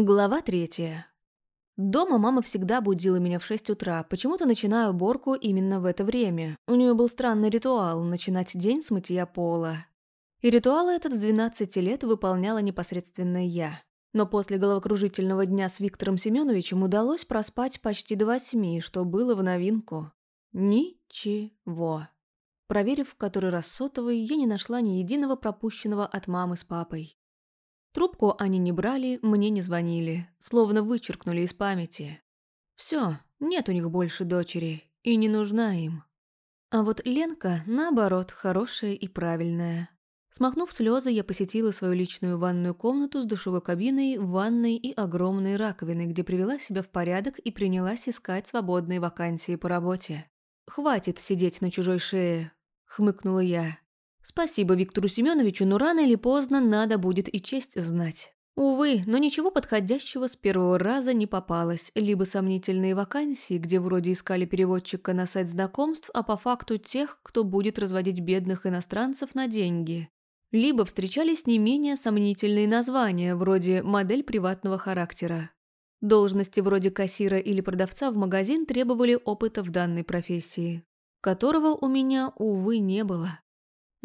Глава третья. Дома мама всегда будила меня в 6 утра, почему-то начинаю уборку именно в это время. У нее был странный ритуал – начинать день с мытья пола. И ритуал этот с 12 лет выполняла непосредственно я. Но после головокружительного дня с Виктором Семеновичем удалось проспать почти до восьми, что было в новинку. Ничего. Проверив в который раз сотовый, я не нашла ни единого пропущенного от мамы с папой. Трубку они не брали, мне не звонили, словно вычеркнули из памяти. Все, нет у них больше дочери, и не нужна им. А вот Ленка, наоборот, хорошая и правильная. Смахнув слезы, я посетила свою личную ванную комнату с душевой кабиной, ванной и огромной раковиной, где привела себя в порядок и принялась искать свободные вакансии по работе. «Хватит сидеть на чужой шее», — хмыкнула я. Спасибо Виктору Семеновичу, но рано или поздно надо будет и честь знать. Увы, но ничего подходящего с первого раза не попалось. Либо сомнительные вакансии, где вроде искали переводчика на сайт знакомств, а по факту тех, кто будет разводить бедных иностранцев на деньги. Либо встречались не менее сомнительные названия, вроде «модель приватного характера». Должности вроде кассира или продавца в магазин требовали опыта в данной профессии, которого у меня, увы, не было.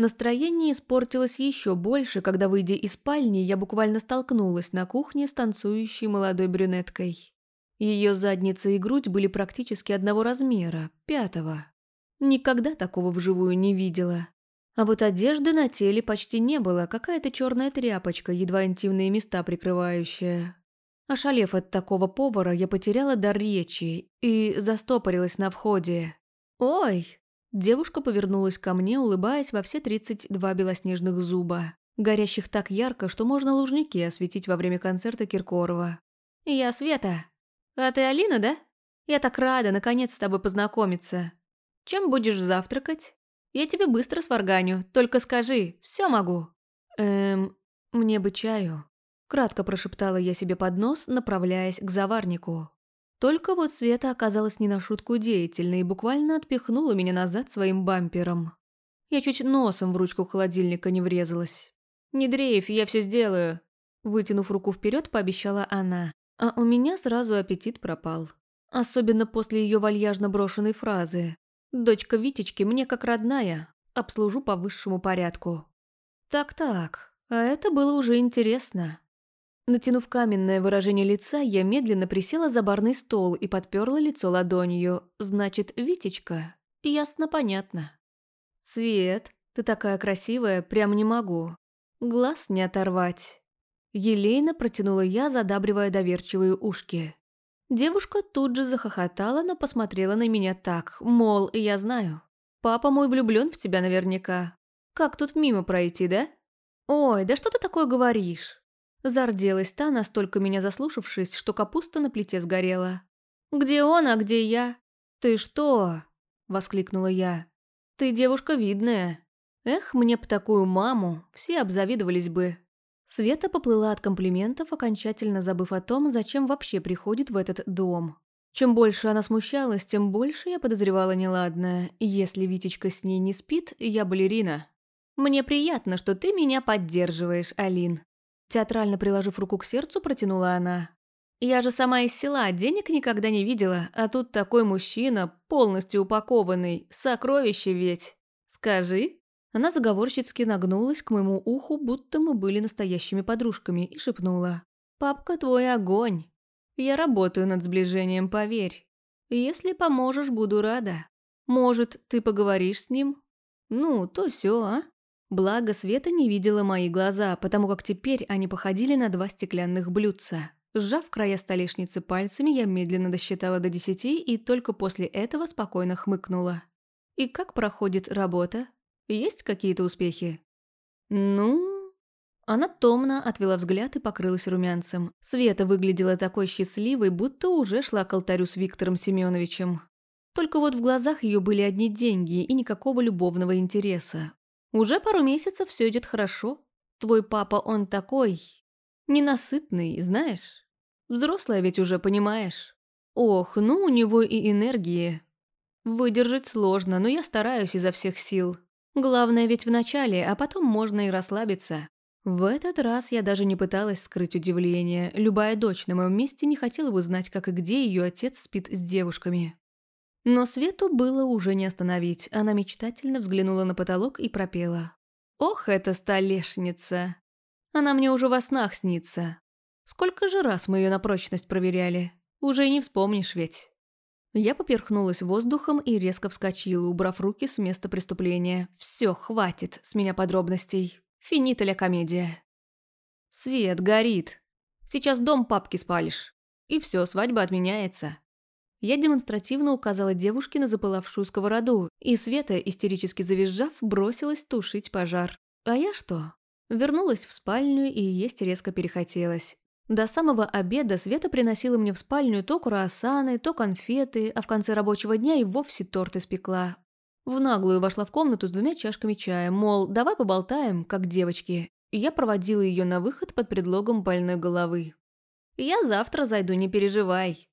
Настроение испортилось еще больше, когда, выйдя из спальни, я буквально столкнулась на кухне с танцующей молодой брюнеткой. Ее задница и грудь были практически одного размера, пятого. Никогда такого вживую не видела. А вот одежды на теле почти не было, какая-то черная тряпочка, едва интимные места прикрывающая. Ошалев от такого повара, я потеряла дар речи и застопорилась на входе. «Ой!» Девушка повернулась ко мне, улыбаясь во все 32 белоснежных зуба, горящих так ярко, что можно лужники осветить во время концерта Киркорова. «Я Света. А ты Алина, да? Я так рада, наконец, с тобой познакомиться. Чем будешь завтракать? Я тебе быстро сварганю, только скажи, все могу». «Эм, мне бы чаю», — кратко прошептала я себе под нос, направляясь к заварнику. Только вот Света оказалась не на шутку деятельной и буквально отпихнула меня назад своим бампером. Я чуть носом в ручку холодильника не врезалась. «Не дрейф, я все сделаю», – вытянув руку вперед, пообещала она. А у меня сразу аппетит пропал. Особенно после ее вальяжно брошенной фразы. «Дочка Витечки мне как родная, обслужу по высшему порядку». Так-так, а это было уже интересно. Натянув каменное выражение лица, я медленно присела за барный стол и подперла лицо ладонью. Значит, Витечка. Ясно-понятно. «Свет, ты такая красивая, прям не могу. Глаз не оторвать». Елейно протянула я, задабривая доверчивые ушки. Девушка тут же захохотала, но посмотрела на меня так, мол, я знаю. Папа мой влюблен в тебя наверняка. Как тут мимо пройти, да? Ой, да что ты такое говоришь? Зарделась та, настолько меня заслушавшись, что капуста на плите сгорела. «Где он, а где я?» «Ты что?» – воскликнула я. «Ты девушка видная. Эх, мне б такую маму, все обзавидовались бы». Света поплыла от комплиментов, окончательно забыв о том, зачем вообще приходит в этот дом. Чем больше она смущалась, тем больше я подозревала неладное. Если Витечка с ней не спит, я балерина. «Мне приятно, что ты меня поддерживаешь, Алин», Театрально приложив руку к сердцу, протянула она. «Я же сама из села, денег никогда не видела, а тут такой мужчина, полностью упакованный, сокровище ведь. Скажи». Она заговорщицки нагнулась к моему уху, будто мы были настоящими подружками, и шепнула. «Папка твой огонь. Я работаю над сближением, поверь. Если поможешь, буду рада. Может, ты поговоришь с ним? Ну, то все, а?» Благо, Света не видела мои глаза, потому как теперь они походили на два стеклянных блюдца. Сжав края столешницы пальцами, я медленно досчитала до десяти и только после этого спокойно хмыкнула. «И как проходит работа? Есть какие-то успехи?» «Ну...» Она томно отвела взгляд и покрылась румянцем. Света выглядела такой счастливой, будто уже шла к алтарю с Виктором Семеновичем. Только вот в глазах ее были одни деньги и никакого любовного интереса. Уже пару месяцев все идет хорошо. Твой папа, он такой... Ненасытный, знаешь? Взрослая ведь уже, понимаешь? Ох, ну у него и энергии. Выдержать сложно, но я стараюсь изо всех сил. Главное ведь в начале, а потом можно и расслабиться. В этот раз я даже не пыталась скрыть удивление. Любая дочь на моем месте не хотела бы знать, как и где ее отец спит с девушками. Но Свету было уже не остановить. Она мечтательно взглянула на потолок и пропела. «Ох, эта столешница! Она мне уже во снах снится. Сколько же раз мы ее на прочность проверяли? Уже и не вспомнишь ведь». Я поперхнулась воздухом и резко вскочила, убрав руки с места преступления. Все, хватит с меня подробностей. Финита ля комедия. Свет горит. Сейчас дом папки спалишь. И все, свадьба отменяется. Я демонстративно указала девушке на запылавшую сковороду, и Света, истерически завизжав, бросилась тушить пожар. А я что? Вернулась в спальню и есть резко перехотелось. До самого обеда Света приносила мне в спальню то круассаны, то конфеты, а в конце рабочего дня и вовсе торт испекла. В наглую вошла в комнату с двумя чашками чая, мол, давай поболтаем, как девочки. Я проводила ее на выход под предлогом больной головы. «Я завтра зайду, не переживай», –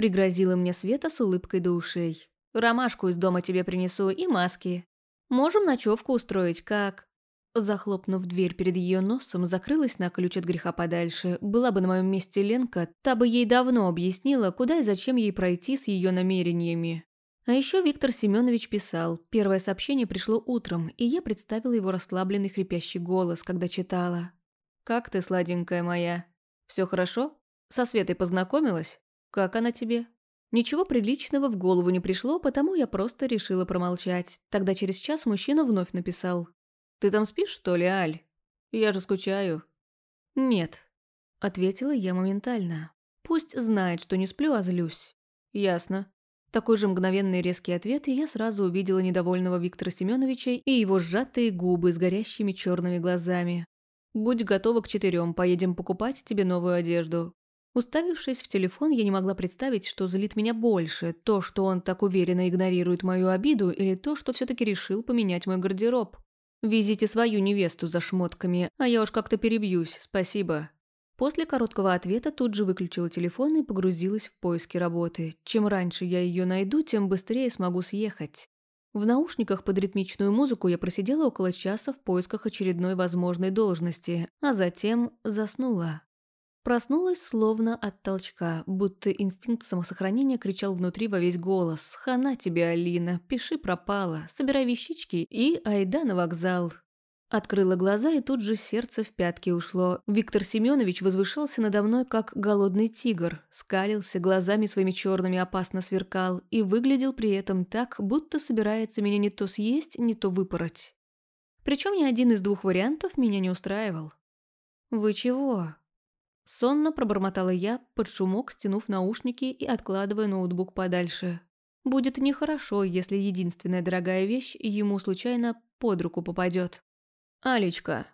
пригрозила мне Света с улыбкой до ушей. «Ромашку из дома тебе принесу и маски. Можем ночевку устроить, как?» Захлопнув дверь перед ее носом, закрылась на ключ от греха подальше. Была бы на моем месте Ленка, та бы ей давно объяснила, куда и зачем ей пройти с ее намерениями. А еще Виктор Семенович писал. Первое сообщение пришло утром, и я представила его расслабленный хрипящий голос, когда читала. «Как ты, сладенькая моя? Все хорошо? Со Светой познакомилась? Как она тебе?» Ничего приличного в голову не пришло, потому я просто решила промолчать. Тогда через час мужчина вновь написал. «Ты там спишь, что ли, Аль? Я же скучаю». «Нет», — ответила я моментально. «Пусть знает, что не сплю, а злюсь». «Ясно». Такой же мгновенный резкий ответ, и я сразу увидела недовольного Виктора Семеновича и его сжатые губы с горящими черными глазами. «Будь готова к четырем, поедем покупать тебе новую одежду». Уставившись в телефон, я не могла представить, что злит меня больше, то, что он так уверенно игнорирует мою обиду, или то, что все таки решил поменять мой гардероб. Везите свою невесту за шмотками, а я уж как-то перебьюсь, спасибо». После короткого ответа тут же выключила телефон и погрузилась в поиски работы. Чем раньше я ее найду, тем быстрее смогу съехать. В наушниках под ритмичную музыку я просидела около часа в поисках очередной возможной должности, а затем заснула. Проснулась словно от толчка, будто инстинкт самосохранения кричал внутри во весь голос. «Хана тебе, Алина, пиши пропала, собирай вещички и айда на вокзал». Открыла глаза, и тут же сердце в пятки ушло. Виктор Семенович возвышался надо мной, как голодный тигр, скалился, глазами своими черными опасно сверкал и выглядел при этом так, будто собирается меня не то съесть, не то выпороть. Причем ни один из двух вариантов меня не устраивал. «Вы чего?» Сонно пробормотала я, под шумок стянув наушники и откладывая ноутбук подальше. Будет нехорошо, если единственная дорогая вещь ему случайно под руку попадет. «Алечка,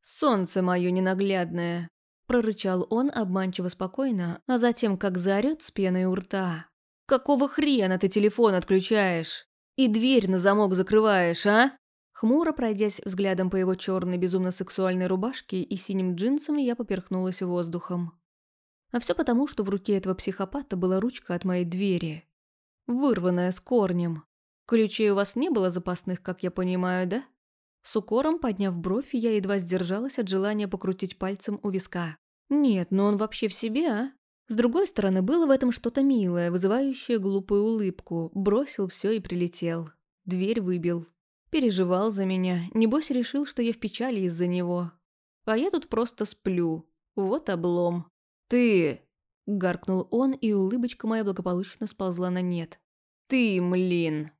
солнце мое ненаглядное!» Прорычал он обманчиво спокойно, а затем как заорет с пеной у рта. «Какого хрена ты телефон отключаешь? И дверь на замок закрываешь, а?» Хмуро пройдясь взглядом по его черной безумно-сексуальной рубашке и синим джинсам, я поперхнулась воздухом. А все потому, что в руке этого психопата была ручка от моей двери. Вырванная с корнем. Ключей у вас не было запасных, как я понимаю, да? С укором, подняв бровь, я едва сдержалась от желания покрутить пальцем у виска. Нет, но он вообще в себе, а? С другой стороны, было в этом что-то милое, вызывающее глупую улыбку. Бросил все и прилетел. Дверь выбил. Переживал за меня, небось решил, что я в печали из-за него. А я тут просто сплю. Вот облом. «Ты!» – гаркнул он, и улыбочка моя благополучно сползла на нет. «Ты, млин!»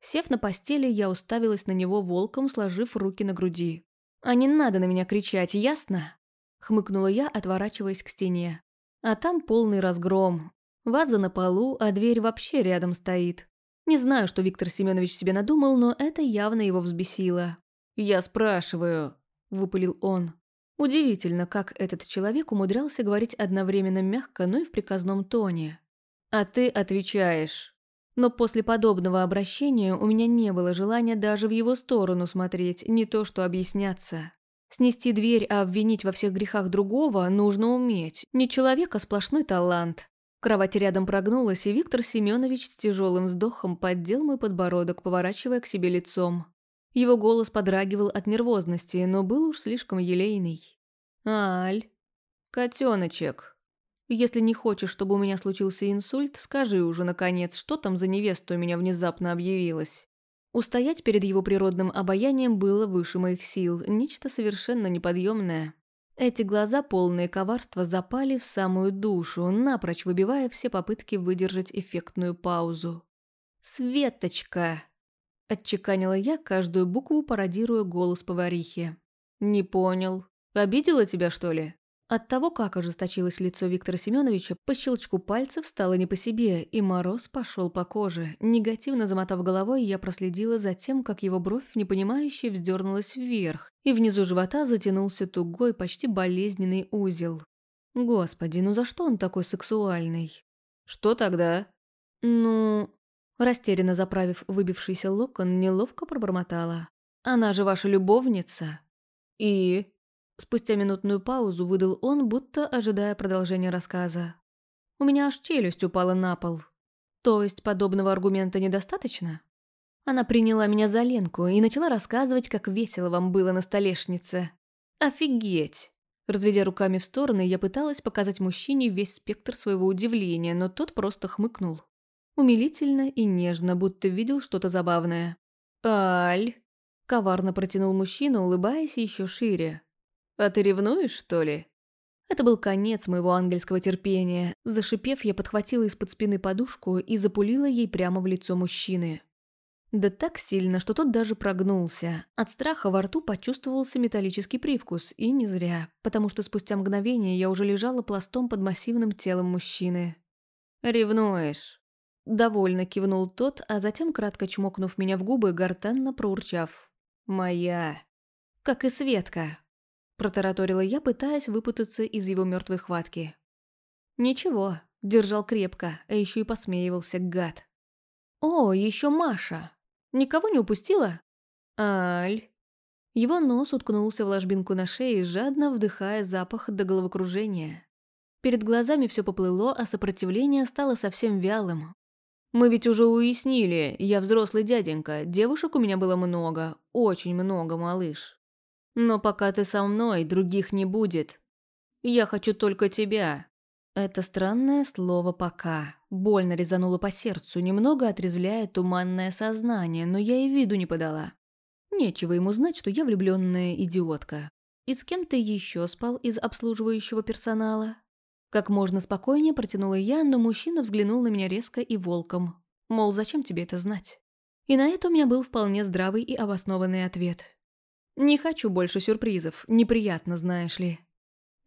Сев на постели, я уставилась на него волком, сложив руки на груди. «А не надо на меня кричать, ясно?» Хмыкнула я, отворачиваясь к стене. А там полный разгром. Ваза на полу, а дверь вообще рядом стоит. Не знаю, что Виктор Семенович себе надумал, но это явно его взбесило. «Я спрашиваю», – выпалил он. Удивительно, как этот человек умудрялся говорить одновременно мягко, но и в приказном тоне. «А ты отвечаешь». Но после подобного обращения у меня не было желания даже в его сторону смотреть, не то что объясняться. Снести дверь, а обвинить во всех грехах другого нужно уметь. Не человек, а сплошной талант. Кровать рядом прогнулась, и Виктор Семенович с тяжелым вздохом поддел мой подбородок, поворачивая к себе лицом. Его голос подрагивал от нервозности, но был уж слишком елейный. «Аль, котеночек, если не хочешь, чтобы у меня случился инсульт, скажи уже, наконец, что там за невеста у меня внезапно объявилась». Устоять перед его природным обаянием было выше моих сил, нечто совершенно неподъемное. Эти глаза, полные коварства, запали в самую душу, напрочь выбивая все попытки выдержать эффектную паузу. «Светочка!» – отчеканила я, каждую букву пародируя голос поварихи. «Не понял. Обидела тебя, что ли?» От того, как ожесточилось лицо Виктора Семеновича, по щелчку пальцев стало не по себе, и мороз пошел по коже. Негативно замотав головой, я проследила за тем, как его бровь непонимающе вздернулась вверх, и внизу живота затянулся тугой, почти болезненный узел. Господи, ну за что он такой сексуальный? Что тогда? Ну... Растерянно заправив выбившийся локон, неловко пробормотала. Она же ваша любовница. И... Спустя минутную паузу выдал он, будто ожидая продолжения рассказа. У меня аж челюсть упала на пол. То есть подобного аргумента недостаточно? Она приняла меня за Ленку и начала рассказывать, как весело вам было на столешнице. Офигеть! Разведя руками в стороны, я пыталась показать мужчине весь спектр своего удивления, но тот просто хмыкнул. Умилительно и нежно, будто видел что-то забавное. «Аль!» – коварно протянул мужчина, улыбаясь еще шире. «А ты ревнуешь, что ли?» Это был конец моего ангельского терпения. Зашипев, я подхватила из-под спины подушку и запулила ей прямо в лицо мужчины. Да так сильно, что тот даже прогнулся. От страха во рту почувствовался металлический привкус, и не зря, потому что спустя мгновение я уже лежала пластом под массивным телом мужчины. «Ревнуешь?» Довольно кивнул тот, а затем, кратко чмокнув меня в губы, гортанно проурчав. «Моя». «Как и Светка», Протараторила я, пытаясь выпутаться из его мертвой хватки. Ничего, держал крепко, а еще и посмеивался, гад. О, еще Маша. Никого не упустила? Аль. Его нос уткнулся в ложбинку на шее, жадно вдыхая запах до головокружения. Перед глазами все поплыло, а сопротивление стало совсем вялым. «Мы ведь уже уяснили, я взрослый дяденька, девушек у меня было много, очень много, малыш. Но пока ты со мной, других не будет. Я хочу только тебя». Это странное слово «пока» больно резануло по сердцу, немного отрезвляя туманное сознание, но я и виду не подала. Нечего ему знать, что я влюбленная идиотка. И с кем ты еще спал из обслуживающего персонала? Как можно спокойнее протянула я, но мужчина взглянул на меня резко и волком. Мол, зачем тебе это знать? И на это у меня был вполне здравый и обоснованный ответ. Не хочу больше сюрпризов, неприятно, знаешь ли.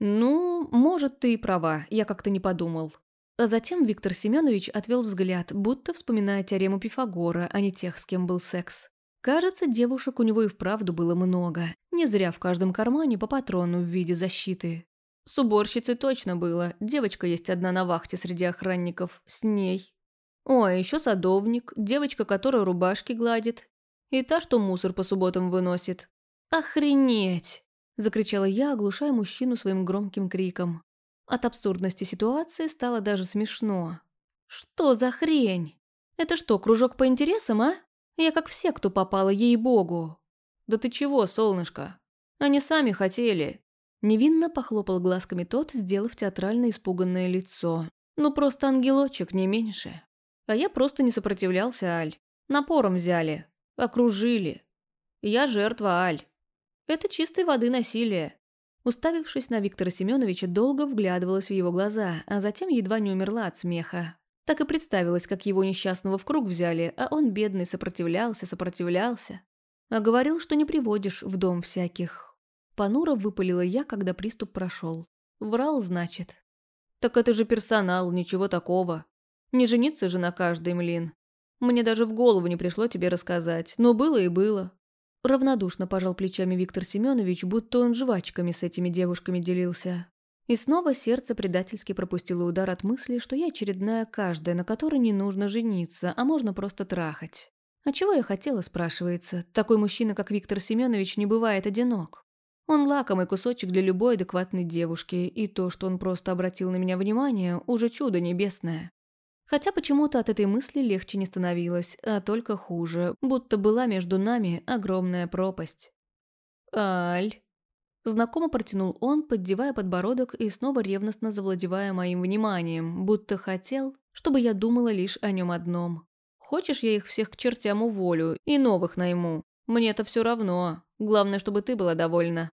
Ну, может, ты и права, я как-то не подумал. А затем Виктор Семенович отвел взгляд, будто вспоминая теорему Пифагора, а не тех, с кем был секс. Кажется, девушек у него и вправду было много. Не зря в каждом кармане по патрону в виде защиты. С уборщицей точно было. Девочка есть одна на вахте среди охранников. С ней. О, а еще садовник, девочка, которая рубашки гладит. И та, что мусор по субботам выносит. «Охренеть!» – закричала я, оглушая мужчину своим громким криком. От абсурдности ситуации стало даже смешно. «Что за хрень? Это что, кружок по интересам, а? Я как все, кто попала, ей-богу!» «Да ты чего, солнышко? Они сами хотели!» Невинно похлопал глазками тот, сделав театрально испуганное лицо. «Ну просто ангелочек, не меньше!» А я просто не сопротивлялся, Аль. Напором взяли. Окружили. Я жертва, Аль. Это чистой воды насилие. Уставившись на Виктора Семеновича, долго вглядывалась в его глаза, а затем едва не умерла от смеха. Так и представилось, как его несчастного в круг взяли, а он, бедный, сопротивлялся, сопротивлялся. А говорил, что не приводишь в дом всяких. Понуро выпалила я, когда приступ прошел. Врал, значит. Так это же персонал, ничего такого. Не жениться же на каждой, млин. Мне даже в голову не пришло тебе рассказать, но было и было. Равнодушно пожал плечами Виктор Семенович, будто он жвачками с этими девушками делился. И снова сердце предательски пропустило удар от мысли, что я очередная каждая, на которой не нужно жениться, а можно просто трахать. А чего я хотела, спрашивается. Такой мужчина, как Виктор Семенович, не бывает одинок. Он лакомый кусочек для любой адекватной девушки, и то, что он просто обратил на меня внимание, уже чудо небесное. Хотя почему-то от этой мысли легче не становилось, а только хуже, будто была между нами огромная пропасть. «Аль...» Знакомо протянул он, поддевая подбородок и снова ревностно завладевая моим вниманием, будто хотел, чтобы я думала лишь о нем одном. «Хочешь, я их всех к чертям уволю и новых найму? Мне-то все равно. Главное, чтобы ты была довольна».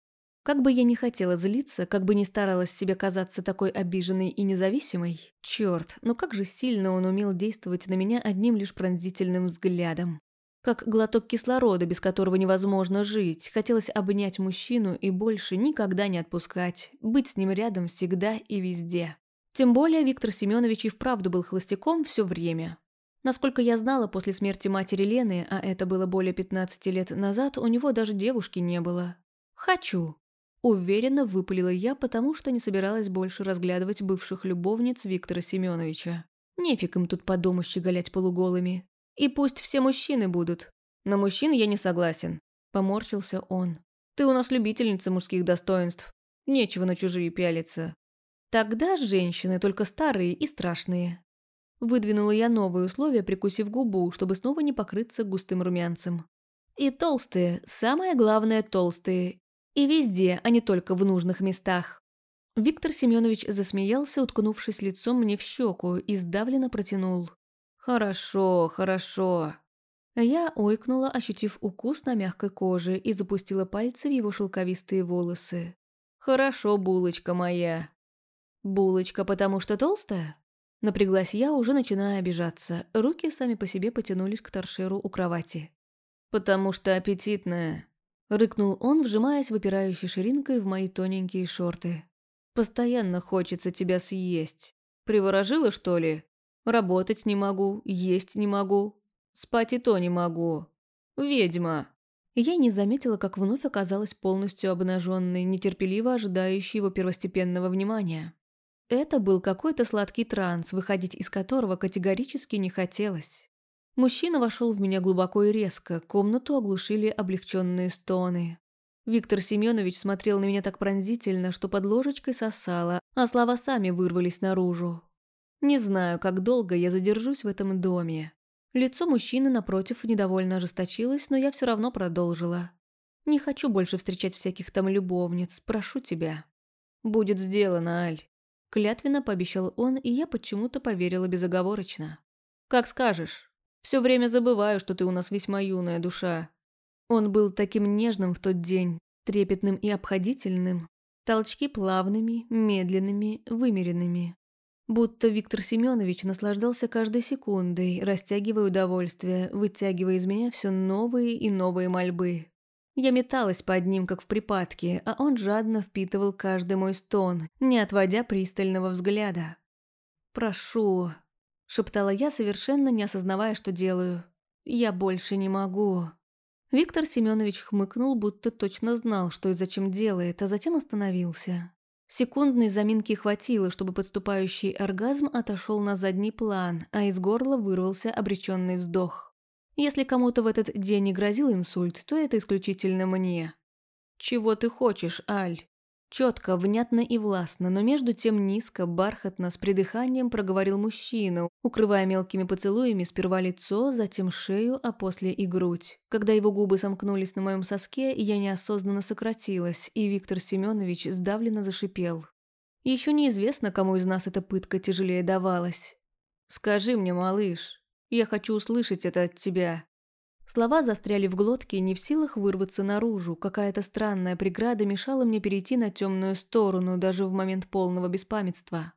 Как бы я ни хотела злиться, как бы ни старалась себе казаться такой обиженной и независимой, черт, но как же сильно он умел действовать на меня одним лишь пронзительным взглядом. Как глоток кислорода, без которого невозможно жить, хотелось обнять мужчину и больше никогда не отпускать, быть с ним рядом всегда и везде. Тем более Виктор Семенович и вправду был холостяком все время. Насколько я знала, после смерти матери Лены, а это было более 15 лет назад, у него даже девушки не было. «Хочу», Уверенно выпалила я, потому что не собиралась больше разглядывать бывших любовниц Виктора Семеновича. Нефиг им тут по дому щеголять полуголыми. И пусть все мужчины будут. На мужчин я не согласен. Поморщился он. Ты у нас любительница мужских достоинств. Нечего на чужие пялиться. Тогда женщины только старые и страшные. Выдвинула я новые условия, прикусив губу, чтобы снова не покрыться густым румянцем. И толстые, самое главное толстые, и везде, а не только в нужных местах. Виктор Семенович засмеялся, уткнувшись лицом мне в щеку, и сдавленно протянул. «Хорошо, хорошо». Я ойкнула, ощутив укус на мягкой коже, и запустила пальцы в его шелковистые волосы. «Хорошо, булочка моя». «Булочка, потому что толстая?» Напряглась я, уже начиная обижаться. Руки сами по себе потянулись к торшеру у кровати. «Потому что аппетитная», Рыкнул он, вжимаясь выпирающей ширинкой в мои тоненькие шорты. «Постоянно хочется тебя съесть. Приворожила, что ли? Работать не могу, есть не могу, спать и то не могу. Ведьма!» Я не заметила, как вновь оказалась полностью обнаженной, нетерпеливо ожидающей его первостепенного внимания. Это был какой-то сладкий транс, выходить из которого категорически не хотелось. Мужчина вошел в меня глубоко и резко, комнату оглушили облегченные стоны. Виктор Семенович смотрел на меня так пронзительно, что под ложечкой сосало, а слова сами вырвались наружу. Не знаю, как долго я задержусь в этом доме. Лицо мужчины, напротив, недовольно ожесточилось, но я все равно продолжила. «Не хочу больше встречать всяких там любовниц, прошу тебя». «Будет сделано, Аль», – клятвенно пообещал он, и я почему-то поверила безоговорочно. «Как скажешь». Все время забываю, что ты у нас весьма юная душа. Он был таким нежным в тот день, трепетным и обходительным. Толчки плавными, медленными, вымеренными. Будто Виктор Семенович наслаждался каждой секундой, растягивая удовольствие, вытягивая из меня все новые и новые мольбы. Я металась под ним, как в припадке, а он жадно впитывал каждый мой стон, не отводя пристального взгляда. «Прошу, шептала я, совершенно не осознавая, что делаю. «Я больше не могу». Виктор Семенович хмыкнул, будто точно знал, что и зачем делает, а затем остановился. Секундной заминки хватило, чтобы подступающий оргазм отошел на задний план, а из горла вырвался обреченный вздох. Если кому-то в этот день не грозил инсульт, то это исключительно мне. «Чего ты хочешь, Аль?» Четко, внятно и властно, но между тем низко, бархатно, с придыханием проговорил мужчина, укрывая мелкими поцелуями сперва лицо, затем шею, а после и грудь. Когда его губы сомкнулись на моем соске, я неосознанно сократилась, и Виктор Семенович сдавленно зашипел. Еще неизвестно, кому из нас эта пытка тяжелее давалась. «Скажи мне, малыш, я хочу услышать это от тебя. Слова застряли в глотке, не в силах вырваться наружу. Какая-то странная преграда мешала мне перейти на темную сторону, даже в момент полного беспамятства.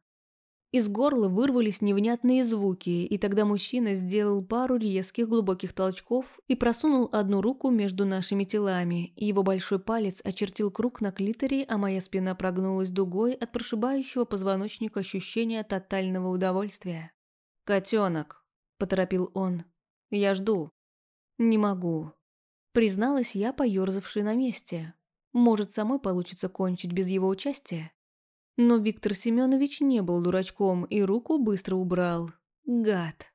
Из горла вырвались невнятные звуки, и тогда мужчина сделал пару резких глубоких толчков и просунул одну руку между нашими телами, его большой палец очертил круг на клиторе, а моя спина прогнулась дугой от прошибающего позвоночника ощущения тотального удовольствия. «Котенок», – поторопил он, – «я жду». «Не могу», — призналась я, поёрзавшей на месте. «Может, самой получится кончить без его участия?» Но Виктор Семенович не был дурачком и руку быстро убрал. Гад.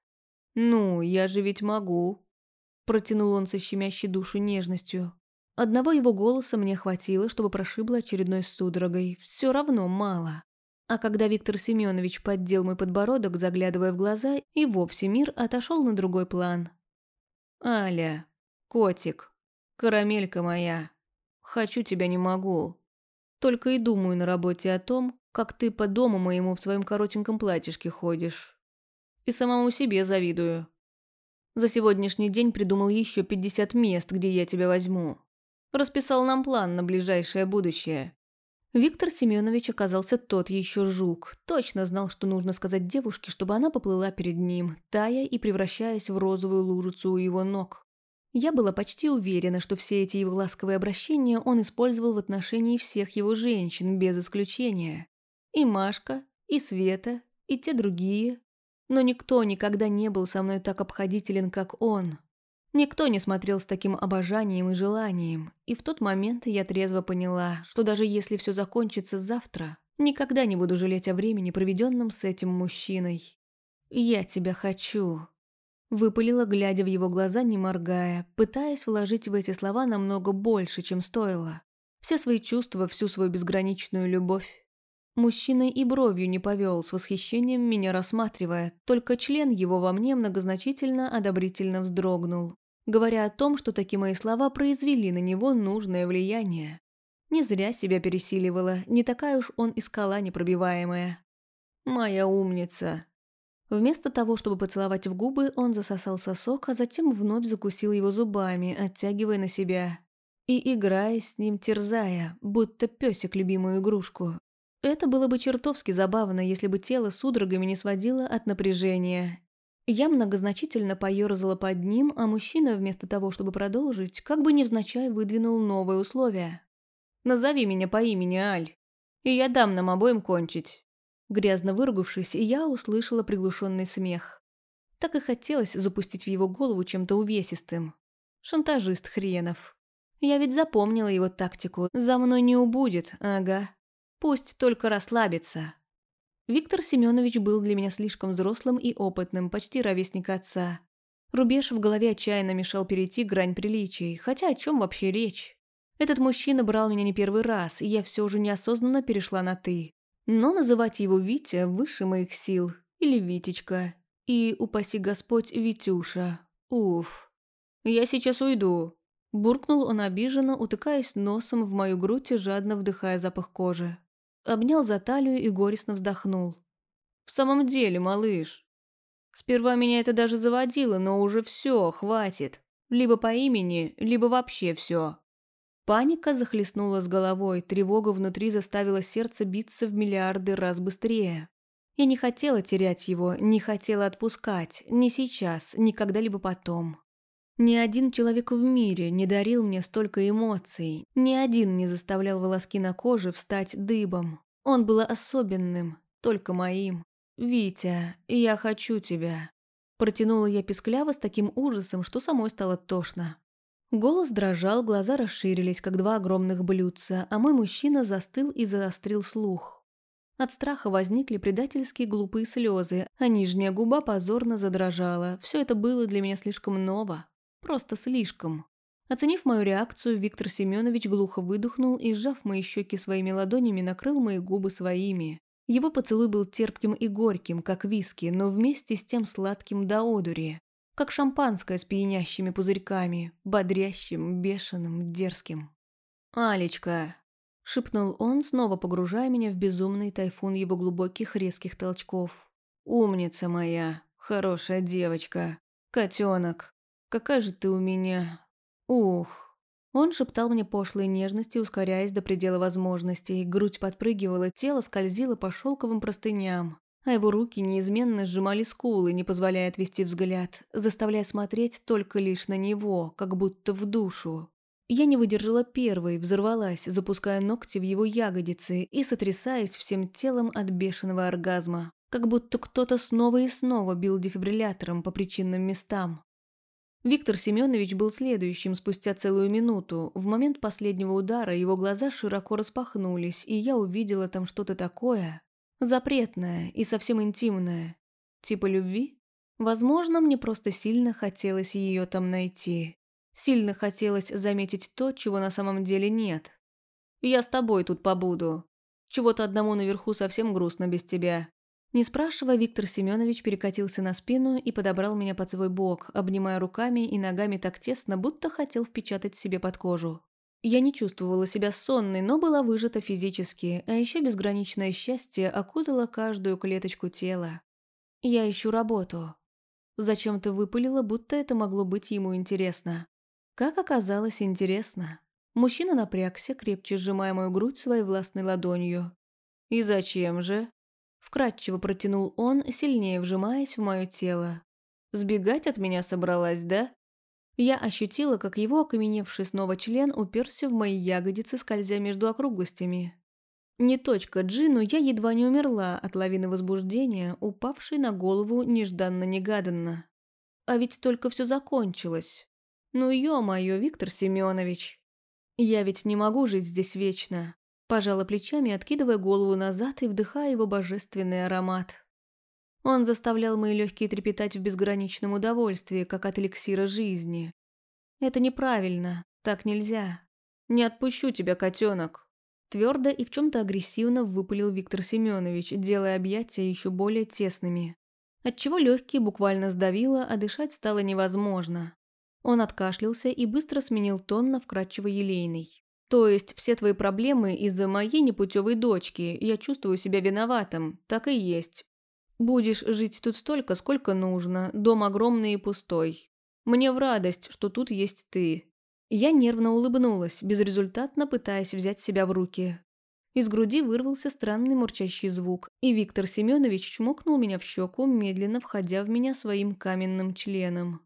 «Ну, я же ведь могу», — протянул он со щемящей душу нежностью. Одного его голоса мне хватило, чтобы прошибло очередной судорогой. Все равно мало. А когда Виктор Семенович поддел мой подбородок, заглядывая в глаза, и вовсе мир отошел на другой план. «Аля, котик, карамелька моя, хочу тебя не могу. Только и думаю на работе о том, как ты по дому моему в своем коротеньком платьишке ходишь. И самому себе завидую. За сегодняшний день придумал еще 50 мест, где я тебя возьму. Расписал нам план на ближайшее будущее. Виктор Семенович оказался тот еще жук. Точно знал, что нужно сказать девушке, чтобы она поплыла перед ним, тая и превращаясь в розовую лужицу у его ног. Я была почти уверена, что все эти его ласковые обращения он использовал в отношении всех его женщин, без исключения. И Машка, и Света, и те другие. Но никто никогда не был со мной так обходителен, как он. Никто не смотрел с таким обожанием и желанием, и в тот момент я трезво поняла, что даже если все закончится завтра, никогда не буду жалеть о времени, проведенном с этим мужчиной. «Я тебя хочу», – выпалила, глядя в его глаза, не моргая, пытаясь вложить в эти слова намного больше, чем стоило. Все свои чувства, всю свою безграничную любовь. Мужчина и бровью не повел, с восхищением меня рассматривая, только член его во мне многозначительно одобрительно вздрогнул говоря о том, что такие мои слова произвели на него нужное влияние. Не зря себя пересиливала, не такая уж он и скала непробиваемая. «Моя умница!» Вместо того, чтобы поцеловать в губы, он засосал сосок, а затем вновь закусил его зубами, оттягивая на себя. И играя с ним, терзая, будто песик любимую игрушку. Это было бы чертовски забавно, если бы тело судорогами не сводило от напряжения, я многозначительно поёрзала под ним, а мужчина, вместо того, чтобы продолжить, как бы невзначай выдвинул новые условия. «Назови меня по имени Аль, и я дам нам обоим кончить». Грязно выругавшись, я услышала приглушенный смех. Так и хотелось запустить в его голову чем-то увесистым. Шантажист хренов. Я ведь запомнила его тактику. За мной не убудет, ага. Пусть только расслабится. Виктор Семенович был для меня слишком взрослым и опытным, почти ровесник отца. Рубеж в голове отчаянно мешал перейти грань приличий, хотя о чем вообще речь? Этот мужчина брал меня не первый раз, и я все же неосознанно перешла на «ты». Но называть его Витя выше моих сил, или Витечка, и, упаси Господь, Витюша. Уф. «Я сейчас уйду», – буркнул он обиженно, утыкаясь носом в мою грудь и жадно вдыхая запах кожи. Обнял за талию и горестно вздохнул. «В самом деле, малыш. Сперва меня это даже заводило, но уже все, хватит. Либо по имени, либо вообще все. Паника захлестнула с головой, тревога внутри заставила сердце биться в миллиарды раз быстрее. Я не хотела терять его, не хотела отпускать, ни сейчас, ни когда-либо потом. Ни один человек в мире не дарил мне столько эмоций, ни один не заставлял волоски на коже встать дыбом. Он был особенным, только моим. «Витя, я хочу тебя», – протянула я пескляво с таким ужасом, что самой стало тошно. Голос дрожал, глаза расширились, как два огромных блюдца, а мой мужчина застыл и заострил слух. От страха возникли предательские глупые слезы, а нижняя губа позорно задрожала. Все это было для меня слишком ново. Просто слишком. Оценив мою реакцию, Виктор Семенович глухо выдохнул и, сжав мои щеки своими ладонями, накрыл мои губы своими. Его поцелуй был терпким и горьким, как виски, но вместе с тем сладким до одури. Как шампанское с пьянящими пузырьками, бодрящим, бешеным, дерзким. «Алечка!» – шепнул он, снова погружая меня в безумный тайфун его глубоких резких толчков. «Умница моя, хорошая девочка, котенок, Какая же ты у меня... Ух. Он шептал мне пошлые нежности, ускоряясь до предела возможностей. Грудь подпрыгивала, тело скользило по шелковым простыням. А его руки неизменно сжимали скулы, не позволяя отвести взгляд, заставляя смотреть только лишь на него, как будто в душу. Я не выдержала первой, взорвалась, запуская ногти в его ягодицы и сотрясаясь всем телом от бешеного оргазма. Как будто кто-то снова и снова бил дефибриллятором по причинным местам. Виктор Семенович был следующим спустя целую минуту. В момент последнего удара его глаза широко распахнулись, и я увидела там что-то такое запретное и совсем интимное. Типа любви? Возможно, мне просто сильно хотелось ее там найти. Сильно хотелось заметить то, чего на самом деле нет. «Я с тобой тут побуду», Чего-то одному наверху совсем грустно без тебя». Не спрашивая, Виктор Семенович перекатился на спину и подобрал меня под свой бок, обнимая руками и ногами так тесно, будто хотел впечатать себе под кожу. Я не чувствовала себя сонной, но была выжата физически, а еще безграничное счастье окутало каждую клеточку тела. Я ищу работу. Зачем-то выпалила, будто это могло быть ему интересно. Как оказалось, интересно. Мужчина напрягся, крепче сжимая мою грудь своей властной ладонью. «И зачем же?» Вкратчиво протянул он, сильнее вжимаясь в мое тело. «Сбегать от меня собралась, да?» Я ощутила, как его окаменевший снова член уперся в мои ягодицы, скользя между округлостями. Не точка Джи, но я едва не умерла от лавины возбуждения, упавшей на голову нежданно-негаданно. А ведь только все закончилось. Ну ё-моё, Виктор Семенович. Я ведь не могу жить здесь вечно. Пожала плечами, откидывая голову назад и вдыхая его божественный аромат. Он заставлял мои легкие трепетать в безграничном удовольствии, как от эликсира жизни. Это неправильно, так нельзя. Не отпущу тебя, котенок. Твердо и в чем-то агрессивно выпалил Виктор Семенович, делая объятия еще более тесными. Отчего легкие буквально сдавило, а дышать стало невозможно. Он откашлялся и быстро сменил тон на вкрадчиво елейный. То есть все твои проблемы из-за моей непутевой дочки, я чувствую себя виноватым, так и есть. Будешь жить тут столько, сколько нужно, дом огромный и пустой. Мне в радость, что тут есть ты. Я нервно улыбнулась, безрезультатно пытаясь взять себя в руки. Из груди вырвался странный мурчащий звук, и Виктор Семенович чмокнул меня в щеку, медленно входя в меня своим каменным членом.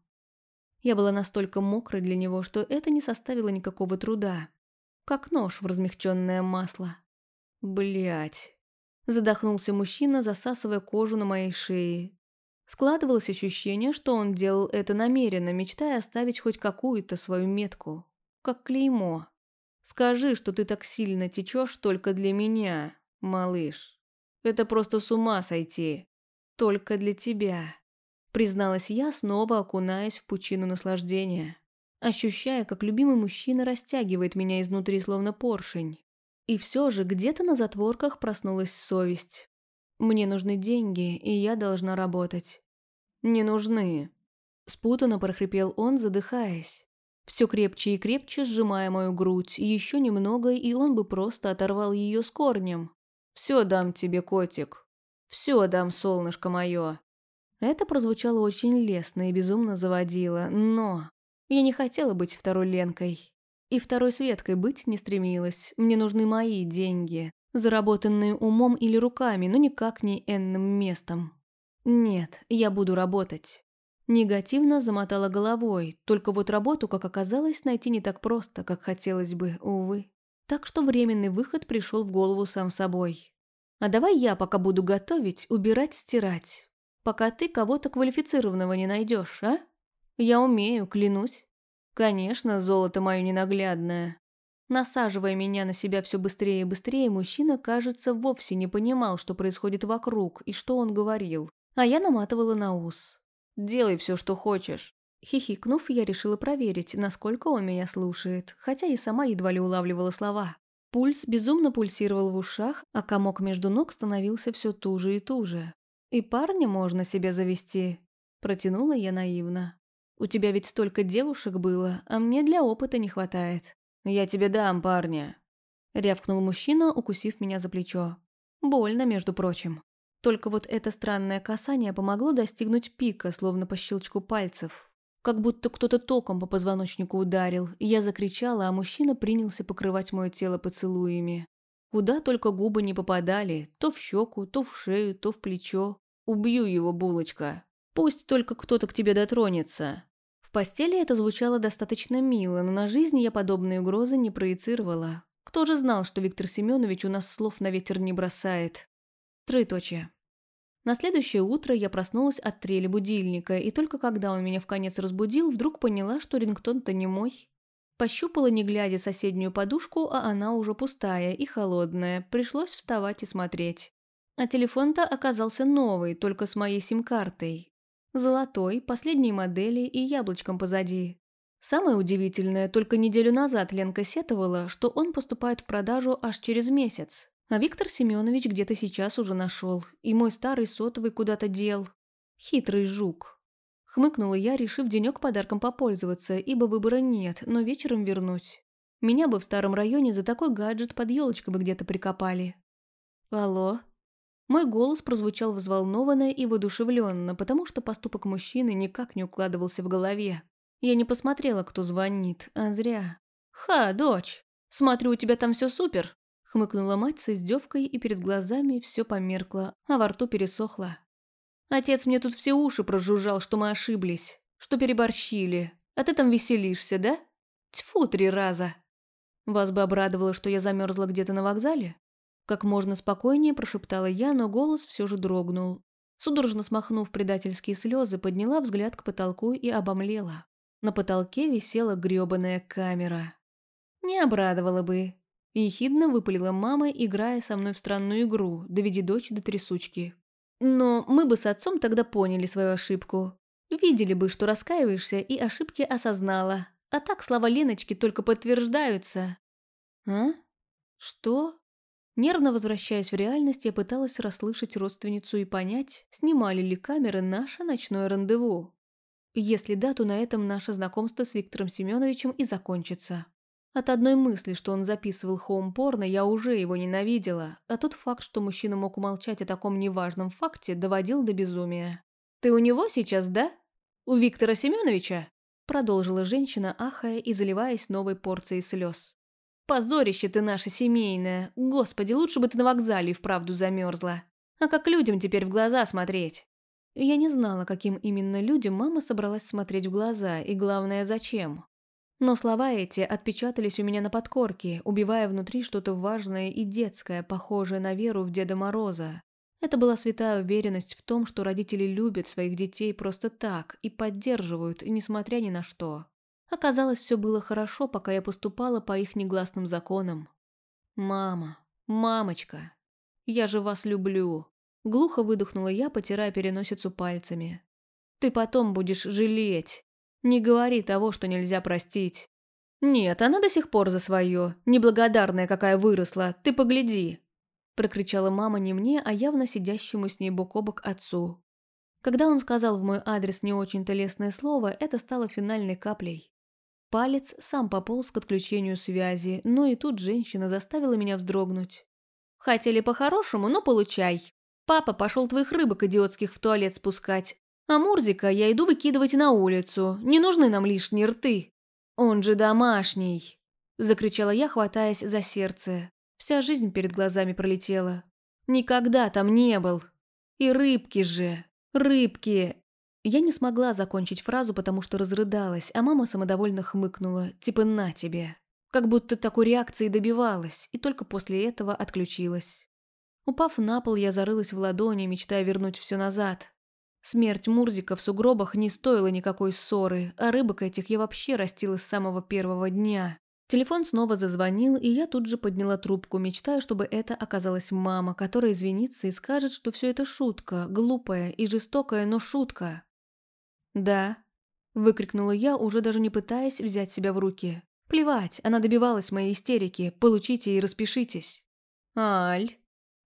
Я была настолько мокрой для него, что это не составило никакого труда как нож в размягченное масло. Блять. Задохнулся мужчина, засасывая кожу на моей шее. Складывалось ощущение, что он делал это намеренно, мечтая оставить хоть какую-то свою метку. Как клеймо. «Скажи, что ты так сильно течешь только для меня, малыш. Это просто с ума сойти. Только для тебя», призналась я, снова окунаясь в пучину наслаждения ощущая, как любимый мужчина растягивает меня изнутри словно поршень. И все же где-то на затворках проснулась совесть. Мне нужны деньги, и я должна работать. Не нужны. Спутанно прохрипел он, задыхаясь. Все крепче и крепче сжимая мою грудь, еще немного, и он бы просто оторвал ее с корнем. Все дам тебе, котик. Все дам, солнышко мое. Это прозвучало очень лестно и безумно заводило, но... Я не хотела быть второй Ленкой. И второй Светкой быть не стремилась. Мне нужны мои деньги, заработанные умом или руками, но никак не энным местом. Нет, я буду работать. Негативно замотала головой, только вот работу, как оказалось, найти не так просто, как хотелось бы, увы. Так что временный выход пришел в голову сам собой. А давай я пока буду готовить, убирать, стирать. Пока ты кого-то квалифицированного не найдешь, а? Я умею, клянусь. Конечно, золото мое ненаглядное. Насаживая меня на себя все быстрее и быстрее, мужчина, кажется, вовсе не понимал, что происходит вокруг и что он говорил. А я наматывала на ус. «Делай все, что хочешь». Хихикнув, я решила проверить, насколько он меня слушает, хотя и сама едва ли улавливала слова. Пульс безумно пульсировал в ушах, а комок между ног становился все туже и туже. «И парня можно себе завести», – протянула я наивно. У тебя ведь столько девушек было, а мне для опыта не хватает. Я тебе дам, парня. Рявкнул мужчина, укусив меня за плечо. Больно, между прочим. Только вот это странное касание помогло достигнуть пика, словно по щелчку пальцев. Как будто кто-то током по позвоночнику ударил, я закричала, а мужчина принялся покрывать мое тело поцелуями. Куда только губы не попадали, то в щеку, то в шею, то в плечо. Убью его, булочка. Пусть только кто-то к тебе дотронется. В постели это звучало достаточно мило, но на жизнь я подобные угрозы не проецировала. Кто же знал, что Виктор Семенович у нас слов на ветер не бросает? Троеточие. На следующее утро я проснулась от трели будильника, и только когда он меня в конец разбудил, вдруг поняла, что рингтон-то не мой. Пощупала, не глядя, соседнюю подушку, а она уже пустая и холодная. Пришлось вставать и смотреть. А телефон-то оказался новый, только с моей сим-картой. Золотой, последней модели и яблочком позади. Самое удивительное, только неделю назад Ленка сетовала, что он поступает в продажу аж через месяц. А Виктор Семенович где-то сейчас уже нашел, и мой старый сотовый куда-то дел. Хитрый жук. Хмыкнула я, решив денек подарком попользоваться, ибо выбора нет, но вечером вернуть. Меня бы в старом районе за такой гаджет под елочкой бы где-то прикопали. Алло? Мой голос прозвучал взволнованно и воодушевленно, потому что поступок мужчины никак не укладывался в голове. Я не посмотрела, кто звонит, а зря. «Ха, дочь, смотрю, у тебя там все супер!» Хмыкнула мать с издевкой, и перед глазами все померкло, а во рту пересохло. Отец мне тут все уши прожужжал, что мы ошиблись, что переборщили. А ты там веселишься, да? Тьфу, три раза. Вас бы обрадовало, что я замерзла где-то на вокзале? Как можно спокойнее прошептала я, но голос все же дрогнул. Судорожно смахнув предательские слезы, подняла взгляд к потолку и обомлела. На потолке висела грёбаная камера. Не обрадовала бы. Ехидно выпалила мама, играя со мной в странную игру «Доведи дочь до трясучки». Но мы бы с отцом тогда поняли свою ошибку. Видели бы, что раскаиваешься и ошибки осознала. А так слова Леночки только подтверждаются. А? Что? Нервно возвращаясь в реальность, я пыталась расслышать родственницу и понять, снимали ли камеры наше ночное рандеву. Если да, то на этом наше знакомство с Виктором Семеновичем и закончится. От одной мысли, что он записывал хоум-порно, я уже его ненавидела, а тот факт, что мужчина мог умолчать о таком неважном факте, доводил до безумия. «Ты у него сейчас, да? У Виктора Семеновича?» Продолжила женщина, ахая и заливаясь новой порцией слез. «Позорище ты наше семейное! Господи, лучше бы ты на вокзале вправду замерзла! А как людям теперь в глаза смотреть?» Я не знала, каким именно людям мама собралась смотреть в глаза, и главное, зачем. Но слова эти отпечатались у меня на подкорке, убивая внутри что-то важное и детское, похожее на веру в Деда Мороза. Это была святая уверенность в том, что родители любят своих детей просто так и поддерживают, несмотря ни на что. Оказалось, все было хорошо, пока я поступала по их негласным законам. «Мама, мамочка, я же вас люблю!» Глухо выдохнула я, потирая переносицу пальцами. «Ты потом будешь жалеть!» Не говори того, что нельзя простить. Нет, она до сих пор за свое. Неблагодарная какая выросла, ты погляди. Прокричала мама не мне, а явно сидящему с ней бок о бок отцу. Когда он сказал в мой адрес не очень-то лестное слово, это стало финальной каплей. Палец сам пополз к отключению связи, но и тут женщина заставила меня вздрогнуть. «Хотели по-хорошему, но получай. Папа пошел твоих рыбок идиотских в туалет спускать, а Мурзика я иду выкидывать на улицу. Не нужны нам лишние рты. Он же домашний!» Закричала я, хватаясь за сердце. Вся жизнь перед глазами пролетела. Никогда там не был. И рыбки же. Рыбки. Я не смогла закончить фразу, потому что разрыдалась, а мама самодовольно хмыкнула, типа «на тебе». Как будто такой реакции добивалась, и только после этого отключилась. Упав на пол, я зарылась в ладони, мечтая вернуть все назад, Смерть Мурзика в сугробах не стоила никакой ссоры, а рыбок этих я вообще растила с самого первого дня. Телефон снова зазвонил, и я тут же подняла трубку, мечтая, чтобы это оказалась мама, которая извинится и скажет, что все это шутка, глупая и жестокая, но шутка. «Да», – выкрикнула я, уже даже не пытаясь взять себя в руки. «Плевать, она добивалась моей истерики, получите и распишитесь». «Аль»,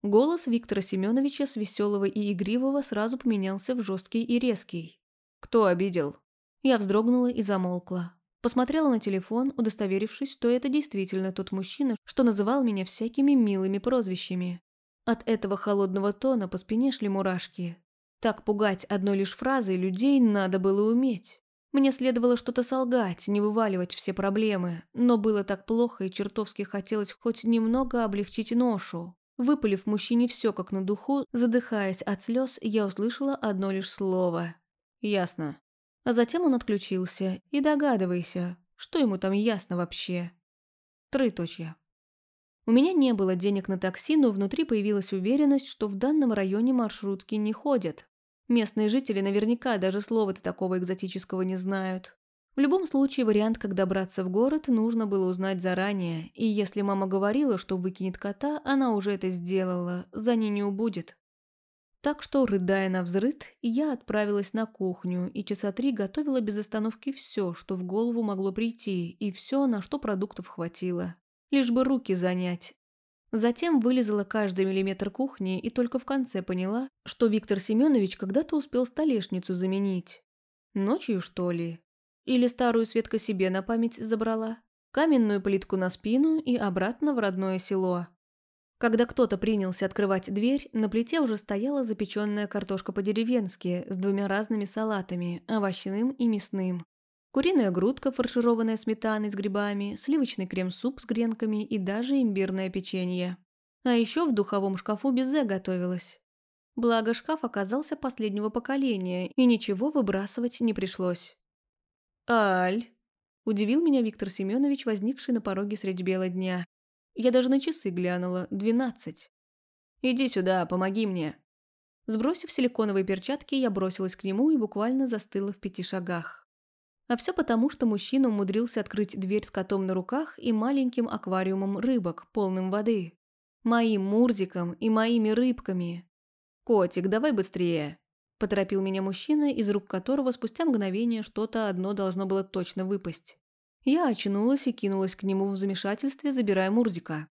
Голос Виктора Семеновича с веселого и игривого сразу поменялся в жесткий и резкий. «Кто обидел?» Я вздрогнула и замолкла. Посмотрела на телефон, удостоверившись, что это действительно тот мужчина, что называл меня всякими милыми прозвищами. От этого холодного тона по спине шли мурашки. Так пугать одной лишь фразой людей надо было уметь. Мне следовало что-то солгать, не вываливать все проблемы, но было так плохо и чертовски хотелось хоть немного облегчить ношу. Выпалив мужчине все как на духу, задыхаясь от слез, я услышала одно лишь слово. «Ясно». А затем он отключился, и догадывайся, что ему там ясно вообще. Троеточие. У меня не было денег на такси, но внутри появилась уверенность, что в данном районе маршрутки не ходят. Местные жители наверняка даже слова-то такого экзотического не знают. В любом случае, вариант, как добраться в город, нужно было узнать заранее, и если мама говорила, что выкинет кота, она уже это сделала, за ней не убудет. Так что, рыдая на взрыд, я отправилась на кухню и часа три готовила без остановки все, что в голову могло прийти, и все, на что продуктов хватило. Лишь бы руки занять. Затем вылезала каждый миллиметр кухни и только в конце поняла, что Виктор Семенович когда-то успел столешницу заменить. Ночью, что ли? Или старую Светка себе на память забрала? Каменную плитку на спину и обратно в родное село. Когда кто-то принялся открывать дверь, на плите уже стояла запеченная картошка по-деревенски с двумя разными салатами, овощным и мясным. Куриная грудка, фаршированная сметаной с грибами, сливочный крем-суп с гренками и даже имбирное печенье. А еще в духовом шкафу безе готовилось. Благо шкаф оказался последнего поколения, и ничего выбрасывать не пришлось. «Аль!» – удивил меня Виктор Семенович, возникший на пороге средь бела дня. Я даже на часы глянула – двенадцать. «Иди сюда, помоги мне!» Сбросив силиконовые перчатки, я бросилась к нему и буквально застыла в пяти шагах. А все потому, что мужчина умудрился открыть дверь с котом на руках и маленьким аквариумом рыбок, полным воды. Моим Мурзиком и моими рыбками. «Котик, давай быстрее!» Поторопил меня мужчина, из рук которого спустя мгновение что-то одно должно было точно выпасть. Я очнулась и кинулась к нему в замешательстве, забирая Мурзика.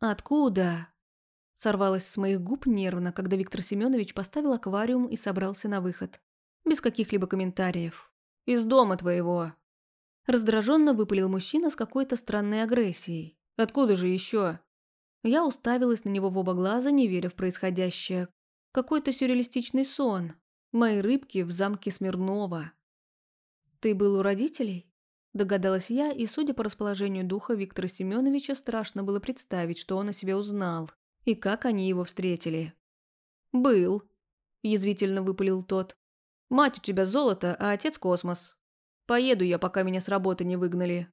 «Откуда?» Сорвалась с моих губ нервно, когда Виктор Семенович поставил аквариум и собрался на выход. Без каких-либо комментариев. Из дома твоего!» Раздраженно выпалил мужчина с какой-то странной агрессией. «Откуда же еще?» Я уставилась на него в оба глаза, не веря в происходящее. Какой-то сюрреалистичный сон. Мои рыбки в замке Смирнова. «Ты был у родителей?» Догадалась я, и, судя по расположению духа Виктора Семеновича, страшно было представить, что он о себе узнал, и как они его встретили. «Был», – язвительно выпалил тот. Мать у тебя золото, а отец космос. Поеду я, пока меня с работы не выгнали.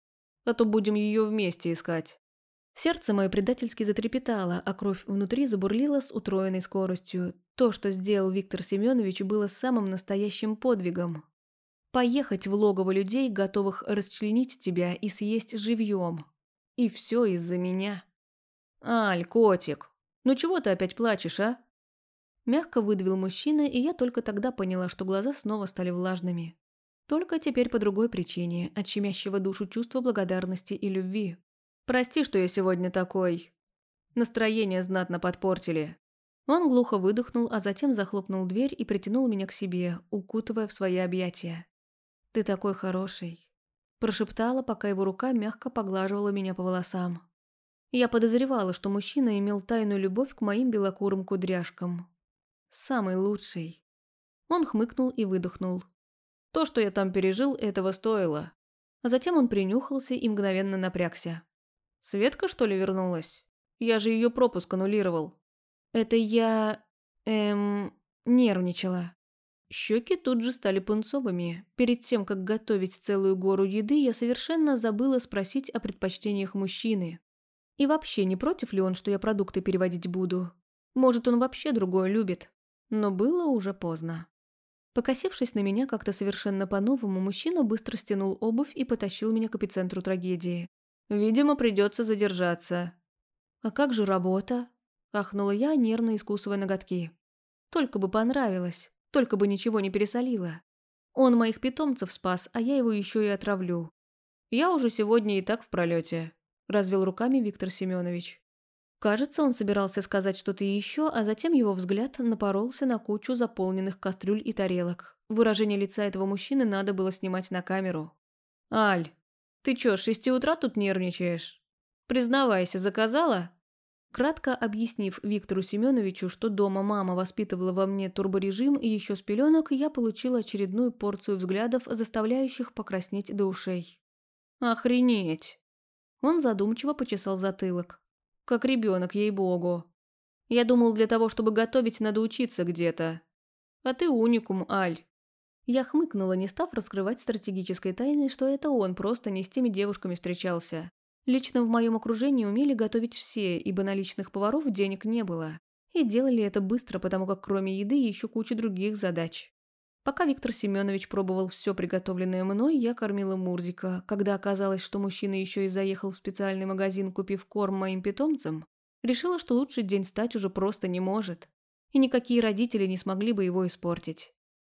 А то будем ее вместе искать». Сердце мое предательски затрепетало, а кровь внутри забурлила с утроенной скоростью. То, что сделал Виктор Семенович, было самым настоящим подвигом. Поехать в логово людей, готовых расчленить тебя и съесть живьем. И все из-за меня. «Аль, котик, ну чего ты опять плачешь, а?» Мягко выдавил мужчина, и я только тогда поняла, что глаза снова стали влажными. Только теперь по другой причине, от щемящего душу чувства благодарности и любви. «Прости, что я сегодня такой. Настроение знатно подпортили». Он глухо выдохнул, а затем захлопнул дверь и притянул меня к себе, укутывая в свои объятия. «Ты такой хороший», – прошептала, пока его рука мягко поглаживала меня по волосам. Я подозревала, что мужчина имел тайную любовь к моим белокурым кудряшкам, Самый лучший. Он хмыкнул и выдохнул. То, что я там пережил, этого стоило. А затем он принюхался и мгновенно напрягся. Светка, что ли, вернулась? Я же ее пропуск аннулировал. Это я... эм... нервничала. Щеки тут же стали пунцовыми. Перед тем, как готовить целую гору еды, я совершенно забыла спросить о предпочтениях мужчины. И вообще, не против ли он, что я продукты переводить буду? Может, он вообще другое любит? Но было уже поздно. Покосившись на меня как-то совершенно по-новому, мужчина быстро стянул обувь и потащил меня к эпицентру трагедии. «Видимо, придется задержаться». «А как же работа?» – ахнула я, нервно искусывая ноготки. «Только бы понравилось, только бы ничего не пересолила. Он моих питомцев спас, а я его еще и отравлю. Я уже сегодня и так в пролете», – развел руками Виктор Семенович. Кажется, он собирался сказать что-то еще, а затем его взгляд напоролся на кучу заполненных кастрюль и тарелок. Выражение лица этого мужчины надо было снимать на камеру. «Аль, ты чё, с шести утра тут нервничаешь? Признавайся, заказала?» Кратко объяснив Виктору Семеновичу, что дома мама воспитывала во мне турборежим и еще с пеленок, я получила очередную порцию взглядов, заставляющих покраснеть до ушей. «Охренеть!» Он задумчиво почесал затылок. Как ребенок, ей-богу. Я думал, для того, чтобы готовить, надо учиться где-то. А ты уникум, Аль. Я хмыкнула, не став раскрывать стратегической тайны, что это он просто не с теми девушками встречался. Лично в моем окружении умели готовить все, ибо наличных поваров денег не было. И делали это быстро, потому как кроме еды еще куча других задач. Пока Виктор Семенович пробовал все приготовленное мной, я кормила Мурзика. Когда оказалось, что мужчина еще и заехал в специальный магазин, купив корм моим питомцам, решила, что лучший день стать уже просто не может. И никакие родители не смогли бы его испортить.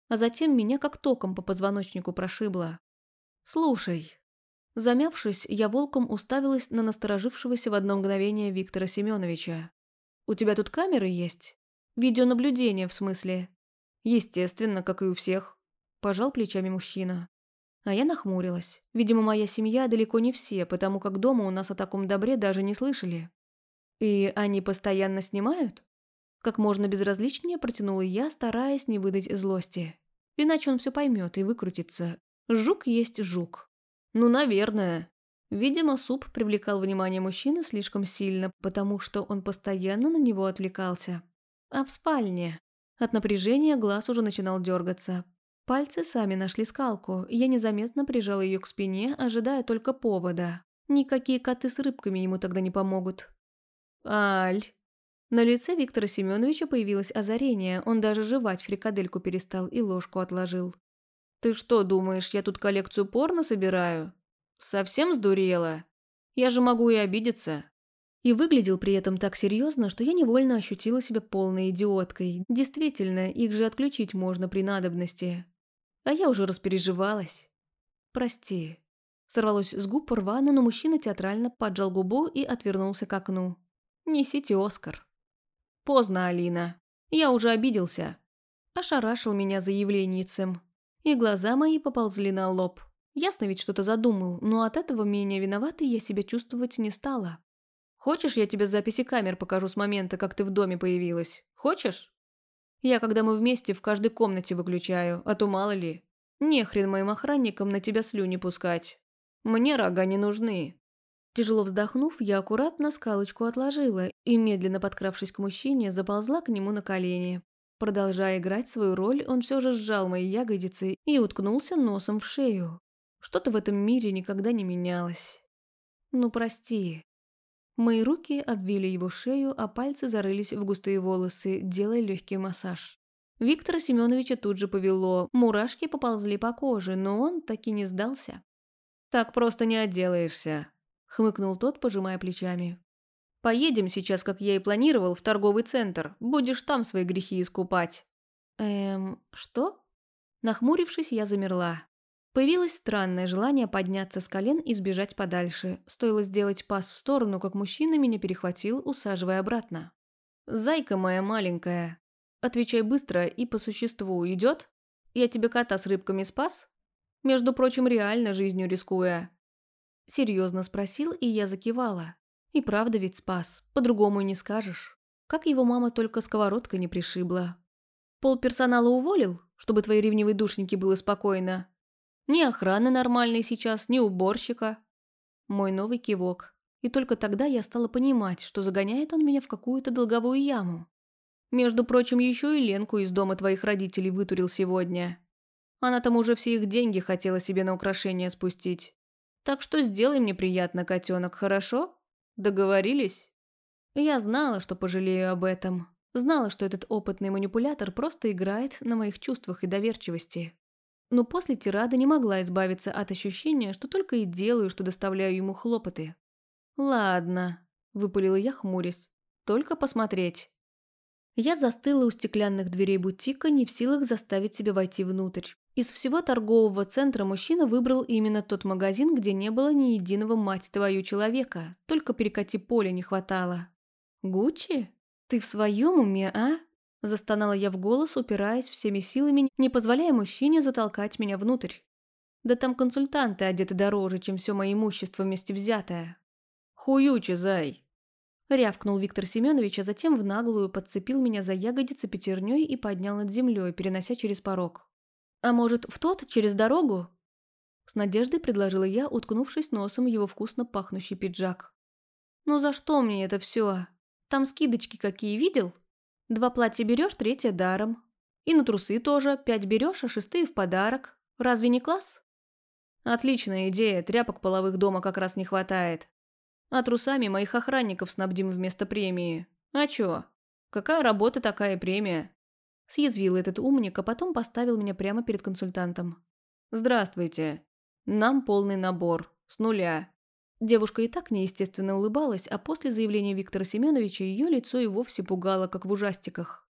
А затем меня как током по позвоночнику прошибло. «Слушай». Замявшись, я волком уставилась на насторожившегося в одно мгновение Виктора Семеновича. «У тебя тут камеры есть? Видеонаблюдение, в смысле?» «Естественно, как и у всех», – пожал плечами мужчина. А я нахмурилась. Видимо, моя семья далеко не все, потому как дома у нас о таком добре даже не слышали. «И они постоянно снимают?» Как можно безразличнее протянула я, стараясь не выдать злости. Иначе он все поймет и выкрутится. Жук есть жук. Ну, наверное. Видимо, суп привлекал внимание мужчины слишком сильно, потому что он постоянно на него отвлекался. А в спальне? От напряжения глаз уже начинал дергаться. Пальцы сами нашли скалку, я незаметно прижала ее к спине, ожидая только повода. Никакие коты с рыбками ему тогда не помогут. «Аль!» На лице Виктора Семеновича появилось озарение, он даже жевать фрикадельку перестал и ложку отложил. «Ты что, думаешь, я тут коллекцию порно собираю? Совсем сдурела? Я же могу и обидеться». И выглядел при этом так серьезно, что я невольно ощутила себя полной идиоткой. Действительно, их же отключить можно при надобности. А я уже распереживалась. «Прости». Сорвалось с губ рвано, но мужчина театрально поджал губу и отвернулся к окну. «Несите Оскар». «Поздно, Алина. Я уже обиделся». Ошарашил меня заявленницем. И глаза мои поползли на лоб. Ясно ведь что-то задумал, но от этого менее виноватой я себя чувствовать не стала. «Хочешь, я тебе записи камер покажу с момента, как ты в доме появилась? Хочешь?» «Я, когда мы вместе, в каждой комнате выключаю, а то мало ли. Не хрен моим охранникам на тебя слюни пускать. Мне рога не нужны. Тяжело вздохнув, я аккуратно скалочку отложила и, медленно подкравшись к мужчине, заползла к нему на колени. Продолжая играть свою роль, он все же сжал мои ягодицы и уткнулся носом в шею. Что-то в этом мире никогда не менялось. «Ну, прости». Мои руки обвили его шею, а пальцы зарылись в густые волосы, делая легкий массаж. Виктора Семеновича тут же повело, мурашки поползли по коже, но он таки не сдался. «Так просто не отделаешься», хмыкнул тот, пожимая плечами. «Поедем сейчас, как я и планировал, в торговый центр. Будешь там свои грехи искупать». «Эм, что?» Нахмурившись, я замерла. Появилось странное желание подняться с колен и сбежать подальше. Стоило сделать пас в сторону, как мужчина меня перехватил, усаживая обратно. «Зайка моя маленькая, отвечай быстро и по существу идет? Я тебе кота с рыбками спас? Между прочим, реально жизнью рискуя. Серьезно спросил, и я закивала. И правда ведь спас, по-другому и не скажешь. Как его мама только сковородкой не пришибла. Пол персонала уволил, чтобы твои ревнивые душники было спокойно. Ни охраны нормальной сейчас, ни уборщика. Мой новый кивок. И только тогда я стала понимать, что загоняет он меня в какую-то долговую яму. Между прочим, еще и Ленку из дома твоих родителей вытурил сегодня. Она там уже все их деньги хотела себе на украшения спустить. Так что сделай мне приятно, котенок, хорошо? Договорились? Я знала, что пожалею об этом. Знала, что этот опытный манипулятор просто играет на моих чувствах и доверчивости. Но после тирады не могла избавиться от ощущения, что только и делаю, что доставляю ему хлопоты. «Ладно», – выпалила я, хмурясь. «Только посмотреть». Я застыла у стеклянных дверей бутика, не в силах заставить себя войти внутрь. Из всего торгового центра мужчина выбрал именно тот магазин, где не было ни единого мать твою человека, только перекати поле не хватало. «Гуччи? Ты в своем уме, а?» Застонала я в голос, упираясь всеми силами, не позволяя мужчине затолкать меня внутрь. Да там консультанты одеты дороже, чем все мое имущество вместе взятое. «Хуючи, зай!» Рявкнул Виктор Семенович, а затем в наглую подцепил меня за ягодицы пятерней и поднял над землей, перенося через порог. «А может, в тот, через дорогу?» С надеждой предложила я, уткнувшись носом в его вкусно пахнущий пиджак. «Ну за что мне это все? Там скидочки какие, видел? Два платья берешь, третье даром. И на трусы тоже, пять берешь, а шестые в подарок. Разве не класс?» «Отличная идея, тряпок половых дома как раз не хватает. А трусами моих охранников снабдим вместо премии. А чё? Какая работа, такая премия?» Съязвил этот умник, а потом поставил меня прямо перед консультантом. «Здравствуйте. Нам полный набор. С нуля». Девушка и так неестественно улыбалась, а после заявления Виктора Семеновича ее лицо и вовсе пугало, как в ужастиках.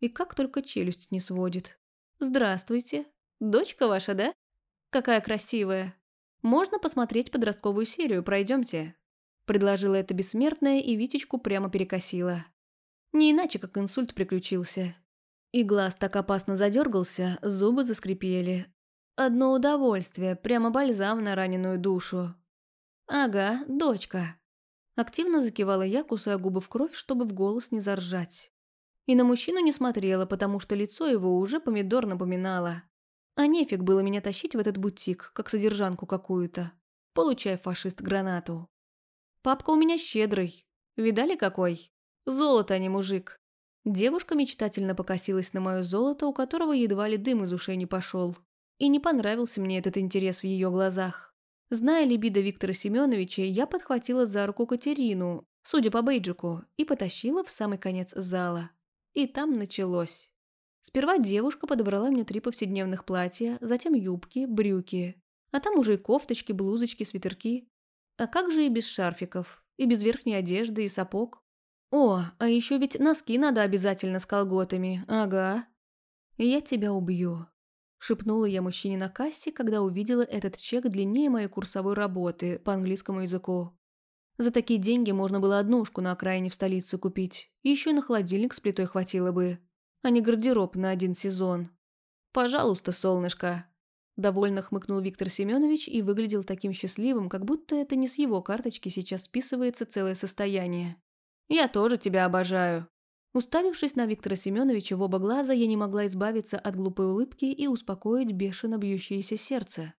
И как только челюсть не сводит. «Здравствуйте. Дочка ваша, да? Какая красивая. «Можно посмотреть подростковую серию, пройдемте», – предложила эта бессмертная и Витечку прямо перекосила. Не иначе, как инсульт приключился. И глаз так опасно задергался, зубы заскрипели. Одно удовольствие, прямо бальзам на раненую душу. «Ага, дочка». Активно закивала я, кусая губы в кровь, чтобы в голос не заржать. И на мужчину не смотрела, потому что лицо его уже помидор напоминало. А нефиг было меня тащить в этот бутик, как содержанку какую-то. Получай, фашист, гранату. Папка у меня щедрый. Видали какой? Золото, а не мужик. Девушка мечтательно покосилась на мое золото, у которого едва ли дым из ушей не пошел. И не понравился мне этот интерес в ее глазах. Зная либидо Виктора Семеновича, я подхватила за руку Катерину, судя по бейджику, и потащила в самый конец зала. И там началось. Сперва девушка подобрала мне три повседневных платья, затем юбки, брюки. А там уже и кофточки, блузочки, свитерки. А как же и без шарфиков, и без верхней одежды, и сапог? О, а еще ведь носки надо обязательно с колготами, ага. Я тебя убью. Шепнула я мужчине на кассе, когда увидела этот чек длиннее моей курсовой работы по английскому языку. За такие деньги можно было однушку на окраине в столице купить. И еще на холодильник с плитой хватило бы. А не гардероб на один сезон. «Пожалуйста, солнышко». Довольно хмыкнул Виктор Семенович и выглядел таким счастливым, как будто это не с его карточки сейчас списывается целое состояние. Я тоже тебя обожаю». Уставившись на Виктора Семеновича в оба глаза, я не могла избавиться от глупой улыбки и успокоить бешено бьющееся сердце.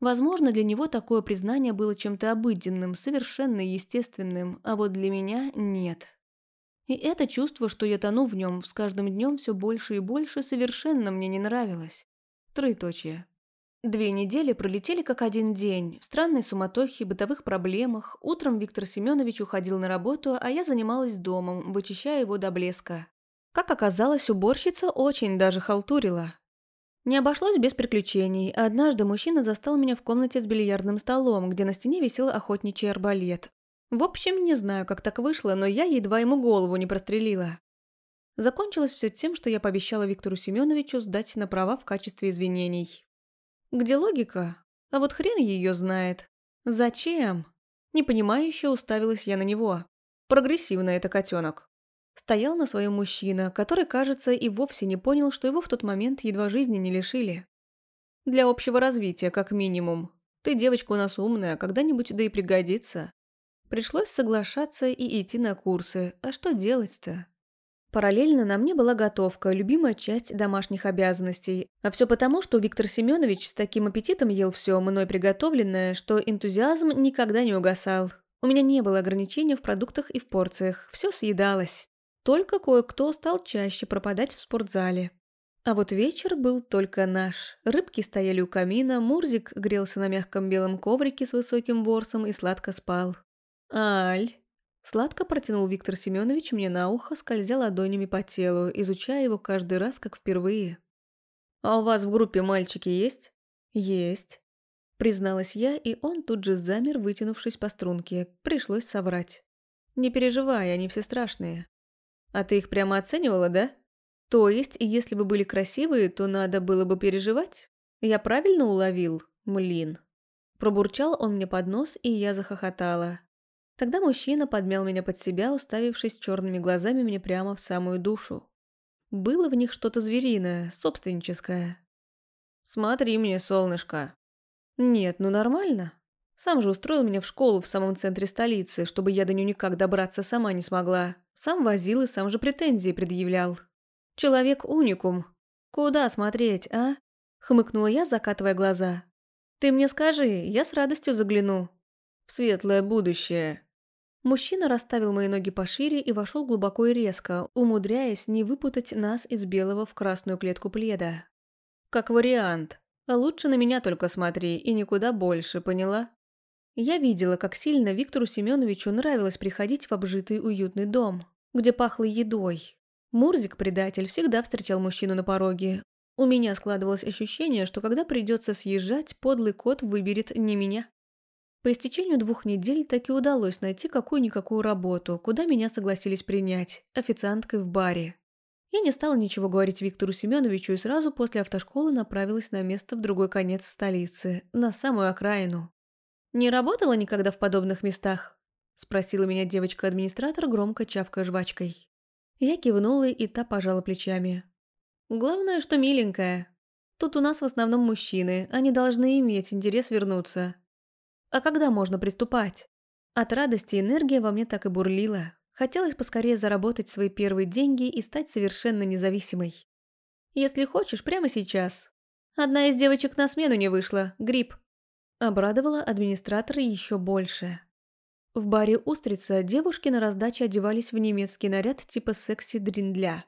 Возможно, для него такое признание было чем-то обыденным, совершенно естественным, а вот для меня нет. И это чувство, что я тону в нем, с каждым днем все больше и больше, совершенно мне не нравилось. Троеточие. Две недели пролетели как один день, в странной суматохе, бытовых проблемах. Утром Виктор Семенович уходил на работу, а я занималась домом, вычищая его до блеска. Как оказалось, уборщица очень даже халтурила. Не обошлось без приключений. Однажды мужчина застал меня в комнате с бильярдным столом, где на стене висел охотничий арбалет. В общем, не знаю, как так вышло, но я едва ему голову не прострелила. Закончилось все тем, что я пообещала Виктору Семеновичу сдать на права в качестве извинений. Где логика? А вот хрен ее знает. Зачем? Непонимающе уставилась я на него. Прогрессивно это котенок. Стоял на своем мужчина, который, кажется, и вовсе не понял, что его в тот момент едва жизни не лишили. Для общего развития, как минимум. Ты, девочка, у нас умная, когда-нибудь да и пригодится. Пришлось соглашаться и идти на курсы. А что делать-то? Параллельно на мне была готовка, любимая часть домашних обязанностей. А все потому, что Виктор Семенович с таким аппетитом ел все мной приготовленное, что энтузиазм никогда не угасал. У меня не было ограничений в продуктах и в порциях, все съедалось. Только кое-кто стал чаще пропадать в спортзале. А вот вечер был только наш. Рыбки стояли у камина, Мурзик грелся на мягком белом коврике с высоким ворсом и сладко спал. «Аль!» Сладко протянул Виктор Семенович мне на ухо, скользя ладонями по телу, изучая его каждый раз, как впервые. «А у вас в группе мальчики есть?» «Есть», — призналась я, и он тут же замер, вытянувшись по струнке. Пришлось соврать. «Не переживай, они все страшные». «А ты их прямо оценивала, да?» «То есть, если бы были красивые, то надо было бы переживать?» «Я правильно уловил? Млин». Пробурчал он мне под нос, и я захохотала. Тогда мужчина подмял меня под себя, уставившись черными глазами мне прямо в самую душу. Было в них что-то звериное, собственническое. «Смотри мне, солнышко». «Нет, ну нормально. Сам же устроил меня в школу в самом центре столицы, чтобы я до нее никак добраться сама не смогла. Сам возил и сам же претензии предъявлял. Человек уникум. Куда смотреть, а?» Хмыкнула я, закатывая глаза. «Ты мне скажи, я с радостью загляну. В светлое будущее». Мужчина расставил мои ноги пошире и вошел глубоко и резко, умудряясь не выпутать нас из белого в красную клетку пледа. «Как вариант. Лучше на меня только смотри и никуда больше, поняла?» Я видела, как сильно Виктору Семеновичу нравилось приходить в обжитый уютный дом, где пахло едой. Мурзик-предатель всегда встречал мужчину на пороге. У меня складывалось ощущение, что когда придется съезжать, подлый кот выберет не меня. По истечению двух недель так и удалось найти какую-никакую работу, куда меня согласились принять, официанткой в баре. Я не стала ничего говорить Виктору Семеновичу и сразу после автошколы направилась на место в другой конец столицы, на самую окраину. «Не работала никогда в подобных местах?» – спросила меня девочка-администратор, громко чавкая жвачкой. Я кивнула, и та пожала плечами. «Главное, что миленькая. Тут у нас в основном мужчины, они должны иметь интерес вернуться. А когда можно приступать?» От радости энергия во мне так и бурлила. Хотелось поскорее заработать свои первые деньги и стать совершенно независимой. Если хочешь, прямо сейчас. Одна из девочек на смену не вышла, грипп. Обрадовала администратора еще больше. В баре «Устрица» девушки на раздаче одевались в немецкий наряд типа секси-дриндля.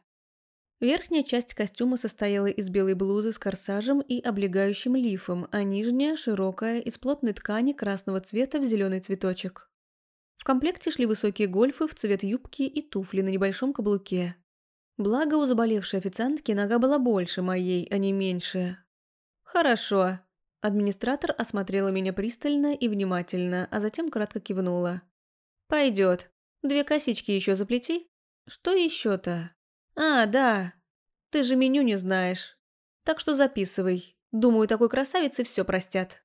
Верхняя часть костюма состояла из белой блузы с корсажем и облегающим лифом, а нижняя – широкая, из плотной ткани красного цвета в зеленый цветочек. В комплекте шли высокие гольфы в цвет юбки и туфли на небольшом каблуке. Благо у заболевшей официантки нога была больше моей, а не меньше. «Хорошо». Администратор осмотрела меня пристально и внимательно, а затем кратко кивнула. «Пойдет. Две косички еще заплети. Что еще-то? А, да. Ты же меню не знаешь. Так что записывай. Думаю, такой красавице все простят».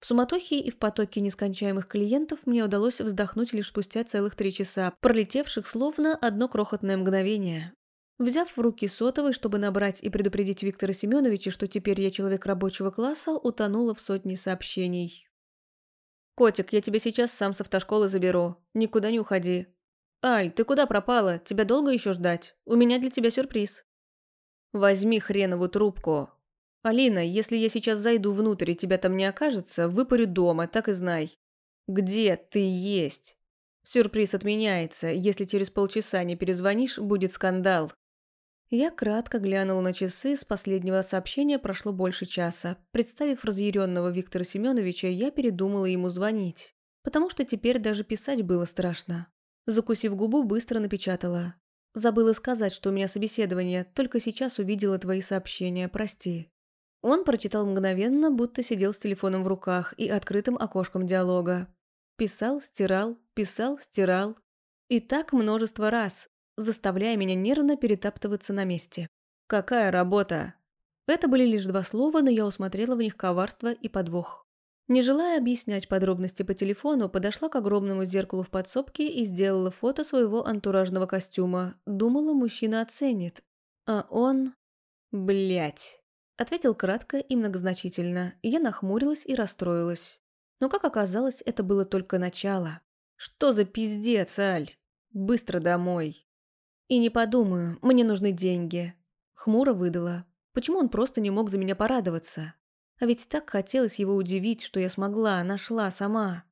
В суматохе и в потоке нескончаемых клиентов мне удалось вздохнуть лишь спустя целых три часа, пролетевших словно одно крохотное мгновение. Взяв в руки сотовый, чтобы набрать и предупредить Виктора Семеновича, что теперь я человек рабочего класса, утонула в сотни сообщений. «Котик, я тебя сейчас сам с автошколы заберу. Никуда не уходи. Аль, ты куда пропала? Тебя долго еще ждать? У меня для тебя сюрприз». «Возьми хреновую трубку. Алина, если я сейчас зайду внутрь и тебя там не окажется, выпарю дома, так и знай. Где ты есть?» Сюрприз отменяется. Если через полчаса не перезвонишь, будет скандал. Я кратко глянула на часы, с последнего сообщения прошло больше часа. Представив разъяренного Виктора Семеновича, я передумала ему звонить. Потому что теперь даже писать было страшно. Закусив губу, быстро напечатала. Забыла сказать, что у меня собеседование, только сейчас увидела твои сообщения, прости. Он прочитал мгновенно, будто сидел с телефоном в руках и открытым окошком диалога. Писал, стирал, писал, стирал. И так множество раз, заставляя меня нервно перетаптываться на месте. «Какая работа?» Это были лишь два слова, но я усмотрела в них коварство и подвох. Не желая объяснять подробности по телефону, подошла к огромному зеркалу в подсобке и сделала фото своего антуражного костюма. Думала, мужчина оценит. А он... Блять. Ответил кратко и многозначительно. Я нахмурилась и расстроилась. Но, как оказалось, это было только начало. «Что за пиздец, Аль? Быстро домой!» «И не подумаю, мне нужны деньги». Хмуро выдала. Почему он просто не мог за меня порадоваться? А ведь так хотелось его удивить, что я смогла, нашла сама.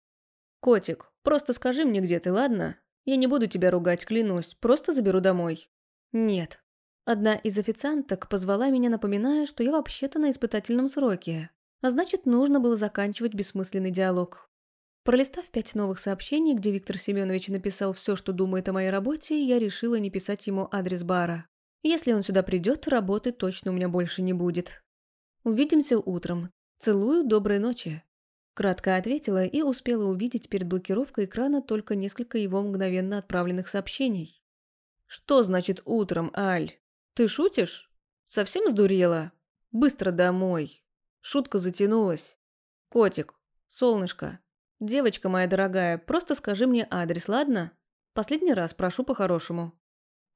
«Котик, просто скажи мне, где ты, ладно? Я не буду тебя ругать, клянусь, просто заберу домой». «Нет». Одна из официанток позвала меня, напоминая, что я вообще-то на испытательном сроке. А значит, нужно было заканчивать бессмысленный диалог. Пролистав пять новых сообщений, где Виктор Семенович написал все, что думает о моей работе, я решила не писать ему адрес бара. Если он сюда придет, работы точно у меня больше не будет. Увидимся утром. Целую, доброй ночи. Кратко ответила и успела увидеть перед блокировкой экрана только несколько его мгновенно отправленных сообщений. «Что значит утром, Аль? Ты шутишь? Совсем сдурела? Быстро домой!» Шутка затянулась. «Котик, солнышко, девочка моя дорогая, просто скажи мне адрес, ладно? Последний раз прошу по-хорошему».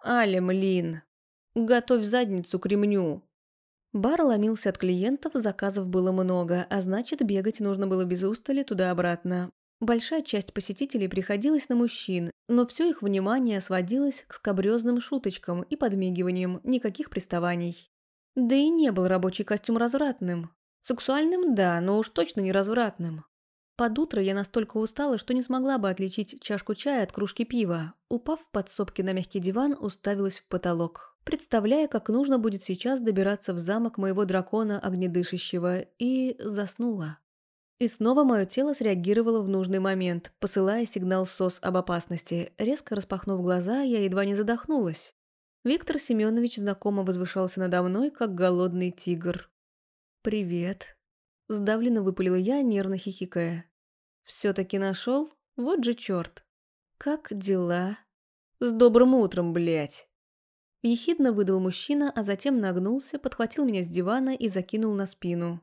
«Аля, млин, готовь задницу к ремню». Бар ломился от клиентов, заказов было много, а значит, бегать нужно было без устали туда-обратно. Большая часть посетителей приходилась на мужчин, но все их внимание сводилось к скобрезным шуточкам и подмигиваниям, никаких приставаний. Да и не был рабочий костюм развратным. Сексуальным – да, но уж точно не развратным. Под утро я настолько устала, что не смогла бы отличить чашку чая от кружки пива. Упав в подсобке на мягкий диван, уставилась в потолок, представляя, как нужно будет сейчас добираться в замок моего дракона огнедышащего, и заснула. И снова мое тело среагировало в нужный момент, посылая сигнал СОС об опасности. Резко распахнув глаза, я едва не задохнулась. Виктор Семенович знакомо возвышался надо мной, как голодный тигр. «Привет», – сдавленно выпалила я, нервно хихикая. «Все-таки нашел? Вот же черт! Как дела?» «С добрым утром, блядь!» Ехидно выдал мужчина, а затем нагнулся, подхватил меня с дивана и закинул на спину,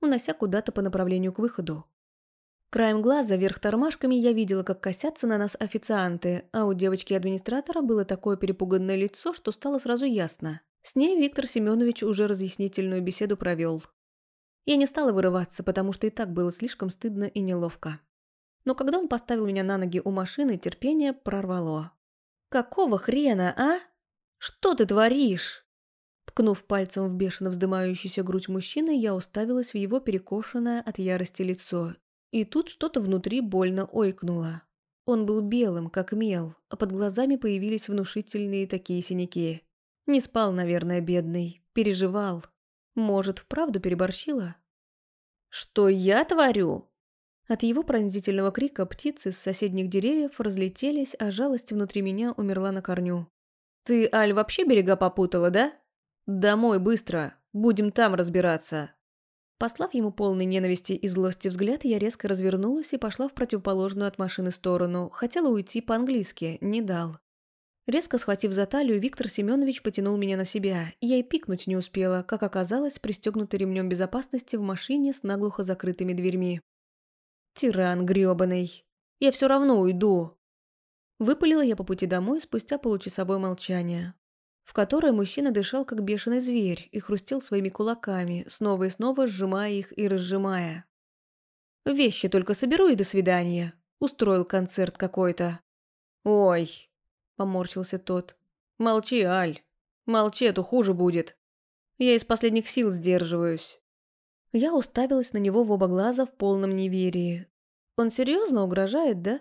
унося куда-то по направлению к выходу. Краем глаза вверх тормашками я видела, как косятся на нас официанты, а у девочки-администратора было такое перепуганное лицо, что стало сразу ясно. С ней Виктор Семенович уже разъяснительную беседу провел. Я не стала вырываться, потому что и так было слишком стыдно и неловко. Но когда он поставил меня на ноги у машины, терпение прорвало. «Какого хрена, а? Что ты творишь?» Ткнув пальцем в бешено вздымающуюся грудь мужчины, я уставилась в его перекошенное от ярости лицо и тут что-то внутри больно ойкнуло. Он был белым, как мел, а под глазами появились внушительные такие синяки. Не спал, наверное, бедный, переживал. Может, вправду переборщила? «Что я творю?» От его пронзительного крика птицы с соседних деревьев разлетелись, а жалость внутри меня умерла на корню. «Ты, Аль, вообще берега попутала, да? Домой, быстро! Будем там разбираться!» Послав ему полный ненависти и злости взгляд, я резко развернулась и пошла в противоположную от машины сторону. Хотела уйти по-английски, не дал. Резко схватив за талию, Виктор Семенович потянул меня на себя. Я и пикнуть не успела, как оказалось, пристегнутый ремнем безопасности в машине с наглухо закрытыми дверьми. «Тиран грёбаный! Я все равно уйду!» Выпалила я по пути домой спустя получасовое молчание в которой мужчина дышал как бешеный зверь и хрустел своими кулаками, снова и снова сжимая их и разжимая. «Вещи только соберу и до свидания», — устроил концерт какой-то. «Ой», — поморщился тот, — «молчи, Аль, молчи, а то хуже будет. Я из последних сил сдерживаюсь». Я уставилась на него в оба глаза в полном неверии. «Он серьезно угрожает, да?»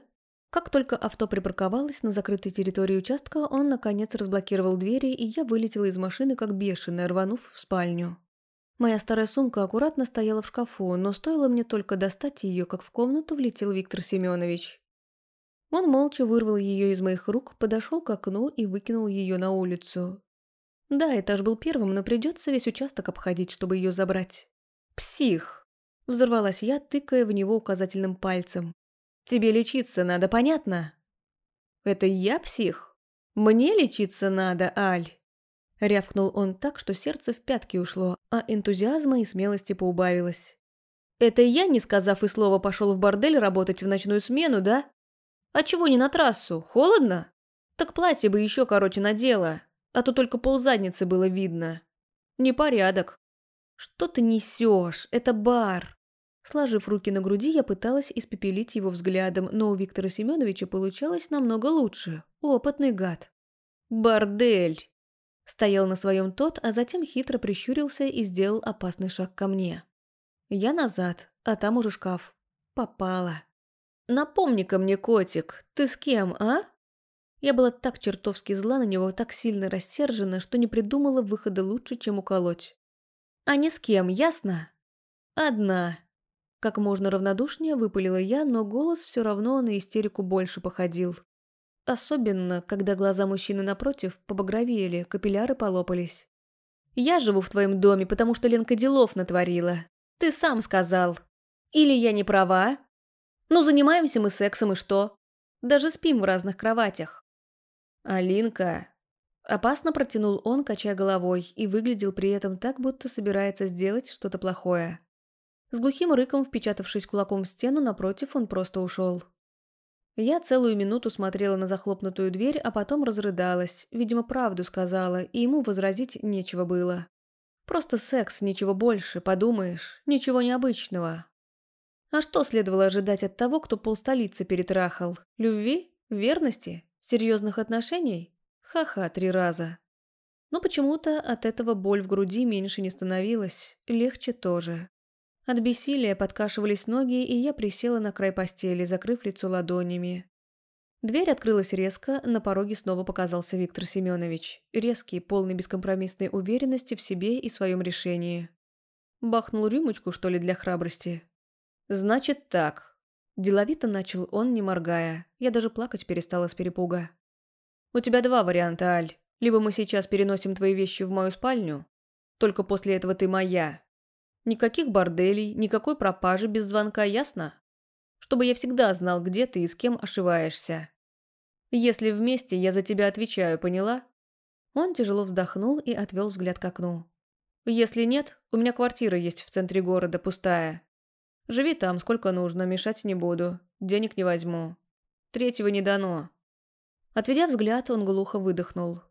Как только авто припарковалось на закрытой территории участка, он, наконец, разблокировал двери, и я вылетела из машины, как бешеная, рванув в спальню. Моя старая сумка аккуратно стояла в шкафу, но стоило мне только достать ее, как в комнату влетел Виктор Семенович. Он молча вырвал ее из моих рук, подошел к окну и выкинул ее на улицу. Да, этаж был первым, но придется весь участок обходить, чтобы ее забрать. «Псих!» – взорвалась я, тыкая в него указательным пальцем. Тебе лечиться надо, понятно? Это я псих? Мне лечиться надо, Аль? Рявкнул он так, что сердце в пятки ушло, а энтузиазма и смелости поубавилось. Это я, не сказав и слова, пошел в бордель работать в ночную смену, да? А чего не на трассу? Холодно? Так платье бы еще короче надела, а то только ползадницы было видно. Непорядок. Что ты несешь? Это бар. Сложив руки на груди, я пыталась испепелить его взглядом, но у Виктора Семеновича получалось намного лучше. Опытный гад. «Бордель!» Стоял на своем тот, а затем хитро прищурился и сделал опасный шаг ко мне. Я назад, а там уже шкаф. Попала. «Напомни-ка мне, котик, ты с кем, а?» Я была так чертовски зла на него, так сильно рассержена, что не придумала выхода лучше, чем уколоть. «А не с кем, ясно?» «Одна», как можно равнодушнее выпалила я, но голос все равно на истерику больше походил. Особенно, когда глаза мужчины напротив побагровели, капилляры полопались. «Я живу в твоем доме, потому что Ленка делов натворила. Ты сам сказал. Или я не права? Ну, занимаемся мы сексом и что? Даже спим в разных кроватях». «Алинка...» Опасно протянул он, качая головой, и выглядел при этом так, будто собирается сделать что-то плохое. С глухим рыком, впечатавшись кулаком в стену, напротив, он просто ушел. Я целую минуту смотрела на захлопнутую дверь, а потом разрыдалась. Видимо, правду сказала, и ему возразить нечего было. Просто секс, ничего больше, подумаешь, ничего необычного. А что следовало ожидать от того, кто полстолицы перетрахал? Любви? Верности? Серьезных отношений? Ха-ха, три раза. Но почему-то от этого боль в груди меньше не становилась, легче тоже. От бессилия подкашивались ноги, и я присела на край постели, закрыв лицо ладонями. Дверь открылась резко, на пороге снова показался Виктор Семенович. Резкий, полный бескомпромиссной уверенности в себе и своем решении. Бахнул рюмочку, что ли, для храбрости? «Значит так». Деловито начал он, не моргая. Я даже плакать перестала с перепуга. «У тебя два варианта, Аль. Либо мы сейчас переносим твои вещи в мою спальню, только после этого ты моя, Никаких борделей, никакой пропажи без звонка, ясно? Чтобы я всегда знал, где ты и с кем ошиваешься. Если вместе, я за тебя отвечаю, поняла?» Он тяжело вздохнул и отвел взгляд к окну. «Если нет, у меня квартира есть в центре города, пустая. Живи там, сколько нужно, мешать не буду. Денег не возьму. Третьего не дано». Отведя взгляд, он глухо выдохнул.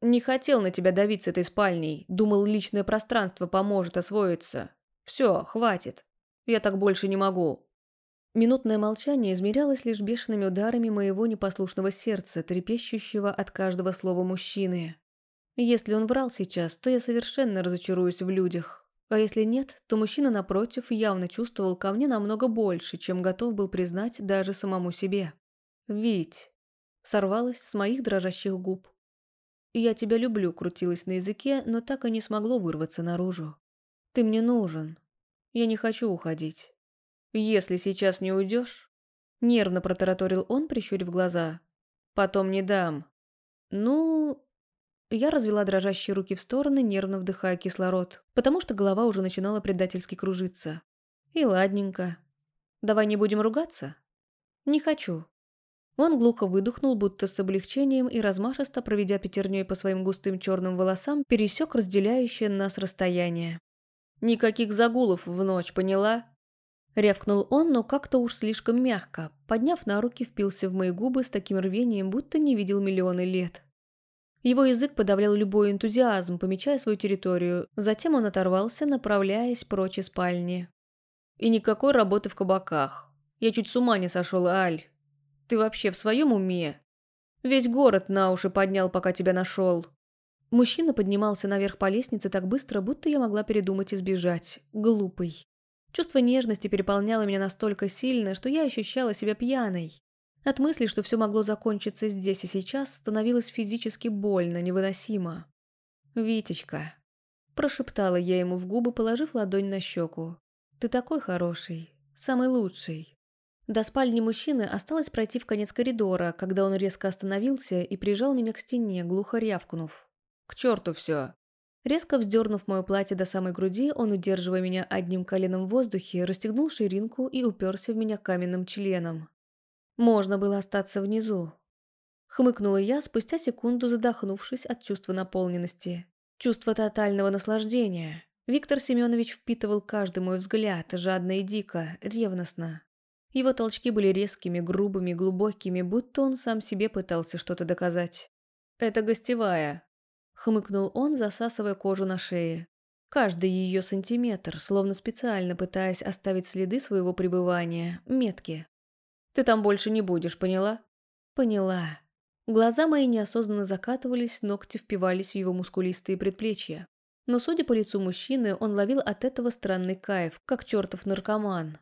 «Не хотел на тебя давить с этой спальней. Думал, личное пространство поможет освоиться. Все, хватит. Я так больше не могу». Минутное молчание измерялось лишь бешеными ударами моего непослушного сердца, трепещущего от каждого слова мужчины. Если он врал сейчас, то я совершенно разочаруюсь в людях. А если нет, то мужчина напротив явно чувствовал ко мне намного больше, чем готов был признать даже самому себе. «Вить!» Сорвалась с моих дрожащих губ. «Я тебя люблю», крутилась на языке, но так и не смогло вырваться наружу. «Ты мне нужен. Я не хочу уходить. Если сейчас не уйдешь...» Нервно протараторил он, прищурив глаза. «Потом не дам». «Ну...» Я развела дрожащие руки в стороны, нервно вдыхая кислород, потому что голова уже начинала предательски кружиться. И ладненько. Давай не будем ругаться? Не хочу. Он глухо выдохнул, будто с облегчением и размашисто, проведя пятерней по своим густым черным волосам, пересек разделяющее нас расстояние. «Никаких загулов в ночь, поняла?» Рявкнул он, но как-то уж слишком мягко, подняв на руки, впился в мои губы с таким рвением, будто не видел миллионы лет. Его язык подавлял любой энтузиазм, помечая свою территорию. Затем он оторвался, направляясь прочь из спальни. «И никакой работы в кабаках. Я чуть с ума не сошел, Аль. Ты вообще в своем уме? Весь город на уши поднял, пока тебя нашел». Мужчина поднимался наверх по лестнице так быстро, будто я могла передумать и сбежать. Глупый. Чувство нежности переполняло меня настолько сильно, что я ощущала себя пьяной. От мысли, что все могло закончиться здесь и сейчас, становилось физически больно, невыносимо. «Витечка», – прошептала я ему в губы, положив ладонь на щеку. «Ты такой хороший, самый лучший». До спальни мужчины осталось пройти в конец коридора, когда он резко остановился и прижал меня к стене, глухо рявкнув. «К черту все!» Резко вздернув мое платье до самой груди, он, удерживая меня одним коленом в воздухе, расстегнул ширинку и уперся в меня каменным членом. Можно было остаться внизу. Хмыкнула я, спустя секунду задохнувшись от чувства наполненности. Чувство тотального наслаждения. Виктор Семенович впитывал каждый мой взгляд, жадно и дико, ревностно. Его толчки были резкими, грубыми, глубокими, будто он сам себе пытался что-то доказать. «Это гостевая», — хмыкнул он, засасывая кожу на шее. Каждый ее сантиметр, словно специально пытаясь оставить следы своего пребывания, метки. Ты там больше не будешь, поняла?» «Поняла». Глаза мои неосознанно закатывались, ногти впивались в его мускулистые предплечья. Но, судя по лицу мужчины, он ловил от этого странный кайф, как чертов наркоман.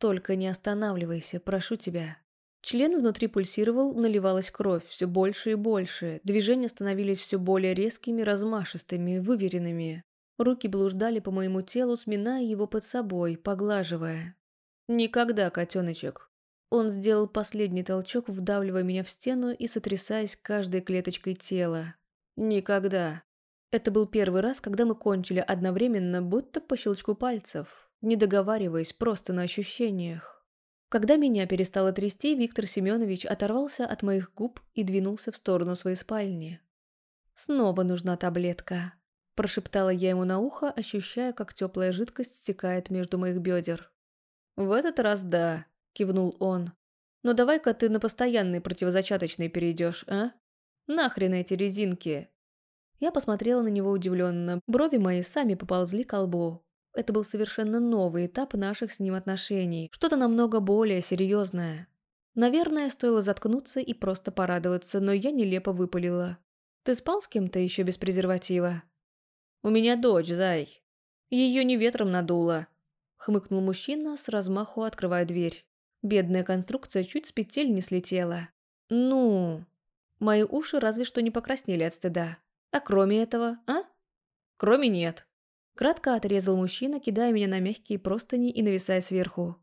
«Только не останавливайся, прошу тебя». Член внутри пульсировал, наливалась кровь все больше и больше, движения становились все более резкими, размашистыми, выверенными. Руки блуждали по моему телу, сминая его под собой, поглаживая. «Никогда, котеночек, он сделал последний толчок, вдавливая меня в стену и сотрясаясь каждой клеточкой тела. Никогда. Это был первый раз, когда мы кончили одновременно, будто по щелчку пальцев, не договариваясь, просто на ощущениях. Когда меня перестало трясти, Виктор Семенович оторвался от моих губ и двинулся в сторону своей спальни. «Снова нужна таблетка», – прошептала я ему на ухо, ощущая, как теплая жидкость стекает между моих бедер. «В этот раз да», – кивнул он. «Но давай-ка ты на постоянный противозачаточный перейдешь, а? Нахрен эти резинки?» Я посмотрела на него удивленно. Брови мои сами поползли к лбу. Это был совершенно новый этап наших с ним отношений. Что-то намного более серьезное. Наверное, стоило заткнуться и просто порадоваться, но я нелепо выпалила. «Ты спал с кем-то еще без презерватива?» «У меня дочь, зай. Ее не ветром надуло», — хмыкнул мужчина, с размаху открывая дверь. Бедная конструкция чуть с петель не слетела. Ну, мои уши разве что не покраснели от стыда. А кроме этого, а? Кроме нет. Кратко отрезал мужчина, кидая меня на мягкие простыни и нависая сверху.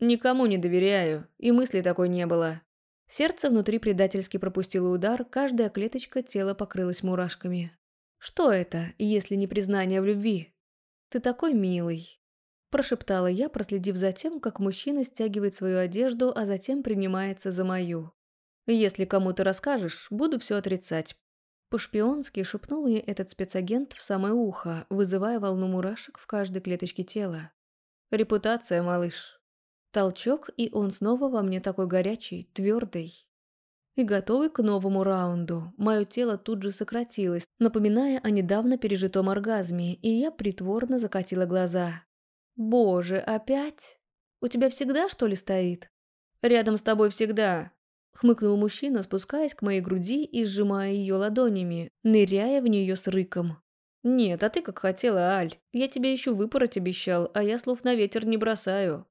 Никому не доверяю, и мысли такой не было. Сердце внутри предательски пропустило удар, каждая клеточка тела покрылась мурашками. Что это, если не признание в любви? Ты такой милый прошептала я, проследив за тем, как мужчина стягивает свою одежду, а затем принимается за мою. «Если кому-то расскажешь, буду все отрицать». По-шпионски шепнул мне этот спецагент в самое ухо, вызывая волну мурашек в каждой клеточке тела. Репутация, малыш. Толчок, и он снова во мне такой горячий, твердый. И готовый к новому раунду. Мое тело тут же сократилось, напоминая о недавно пережитом оргазме, и я притворно закатила глаза. «Боже, опять? У тебя всегда, что ли, стоит?» «Рядом с тобой всегда», — хмыкнул мужчина, спускаясь к моей груди и сжимая ее ладонями, ныряя в нее с рыком. «Нет, а ты как хотела, Аль. Я тебе еще выпороть обещал, а я слов на ветер не бросаю».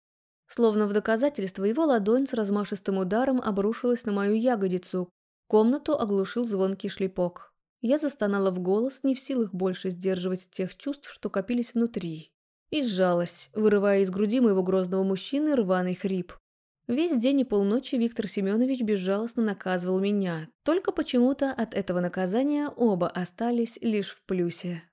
Словно в доказательство его ладонь с размашистым ударом обрушилась на мою ягодицу. Комнату оглушил звонкий шлепок. Я застонала в голос, не в силах больше сдерживать тех чувств, что копились внутри. И сжалась, вырывая из груди моего грозного мужчины рваный хрип. Весь день и полночи Виктор Семенович безжалостно наказывал меня. Только почему-то от этого наказания оба остались лишь в плюсе.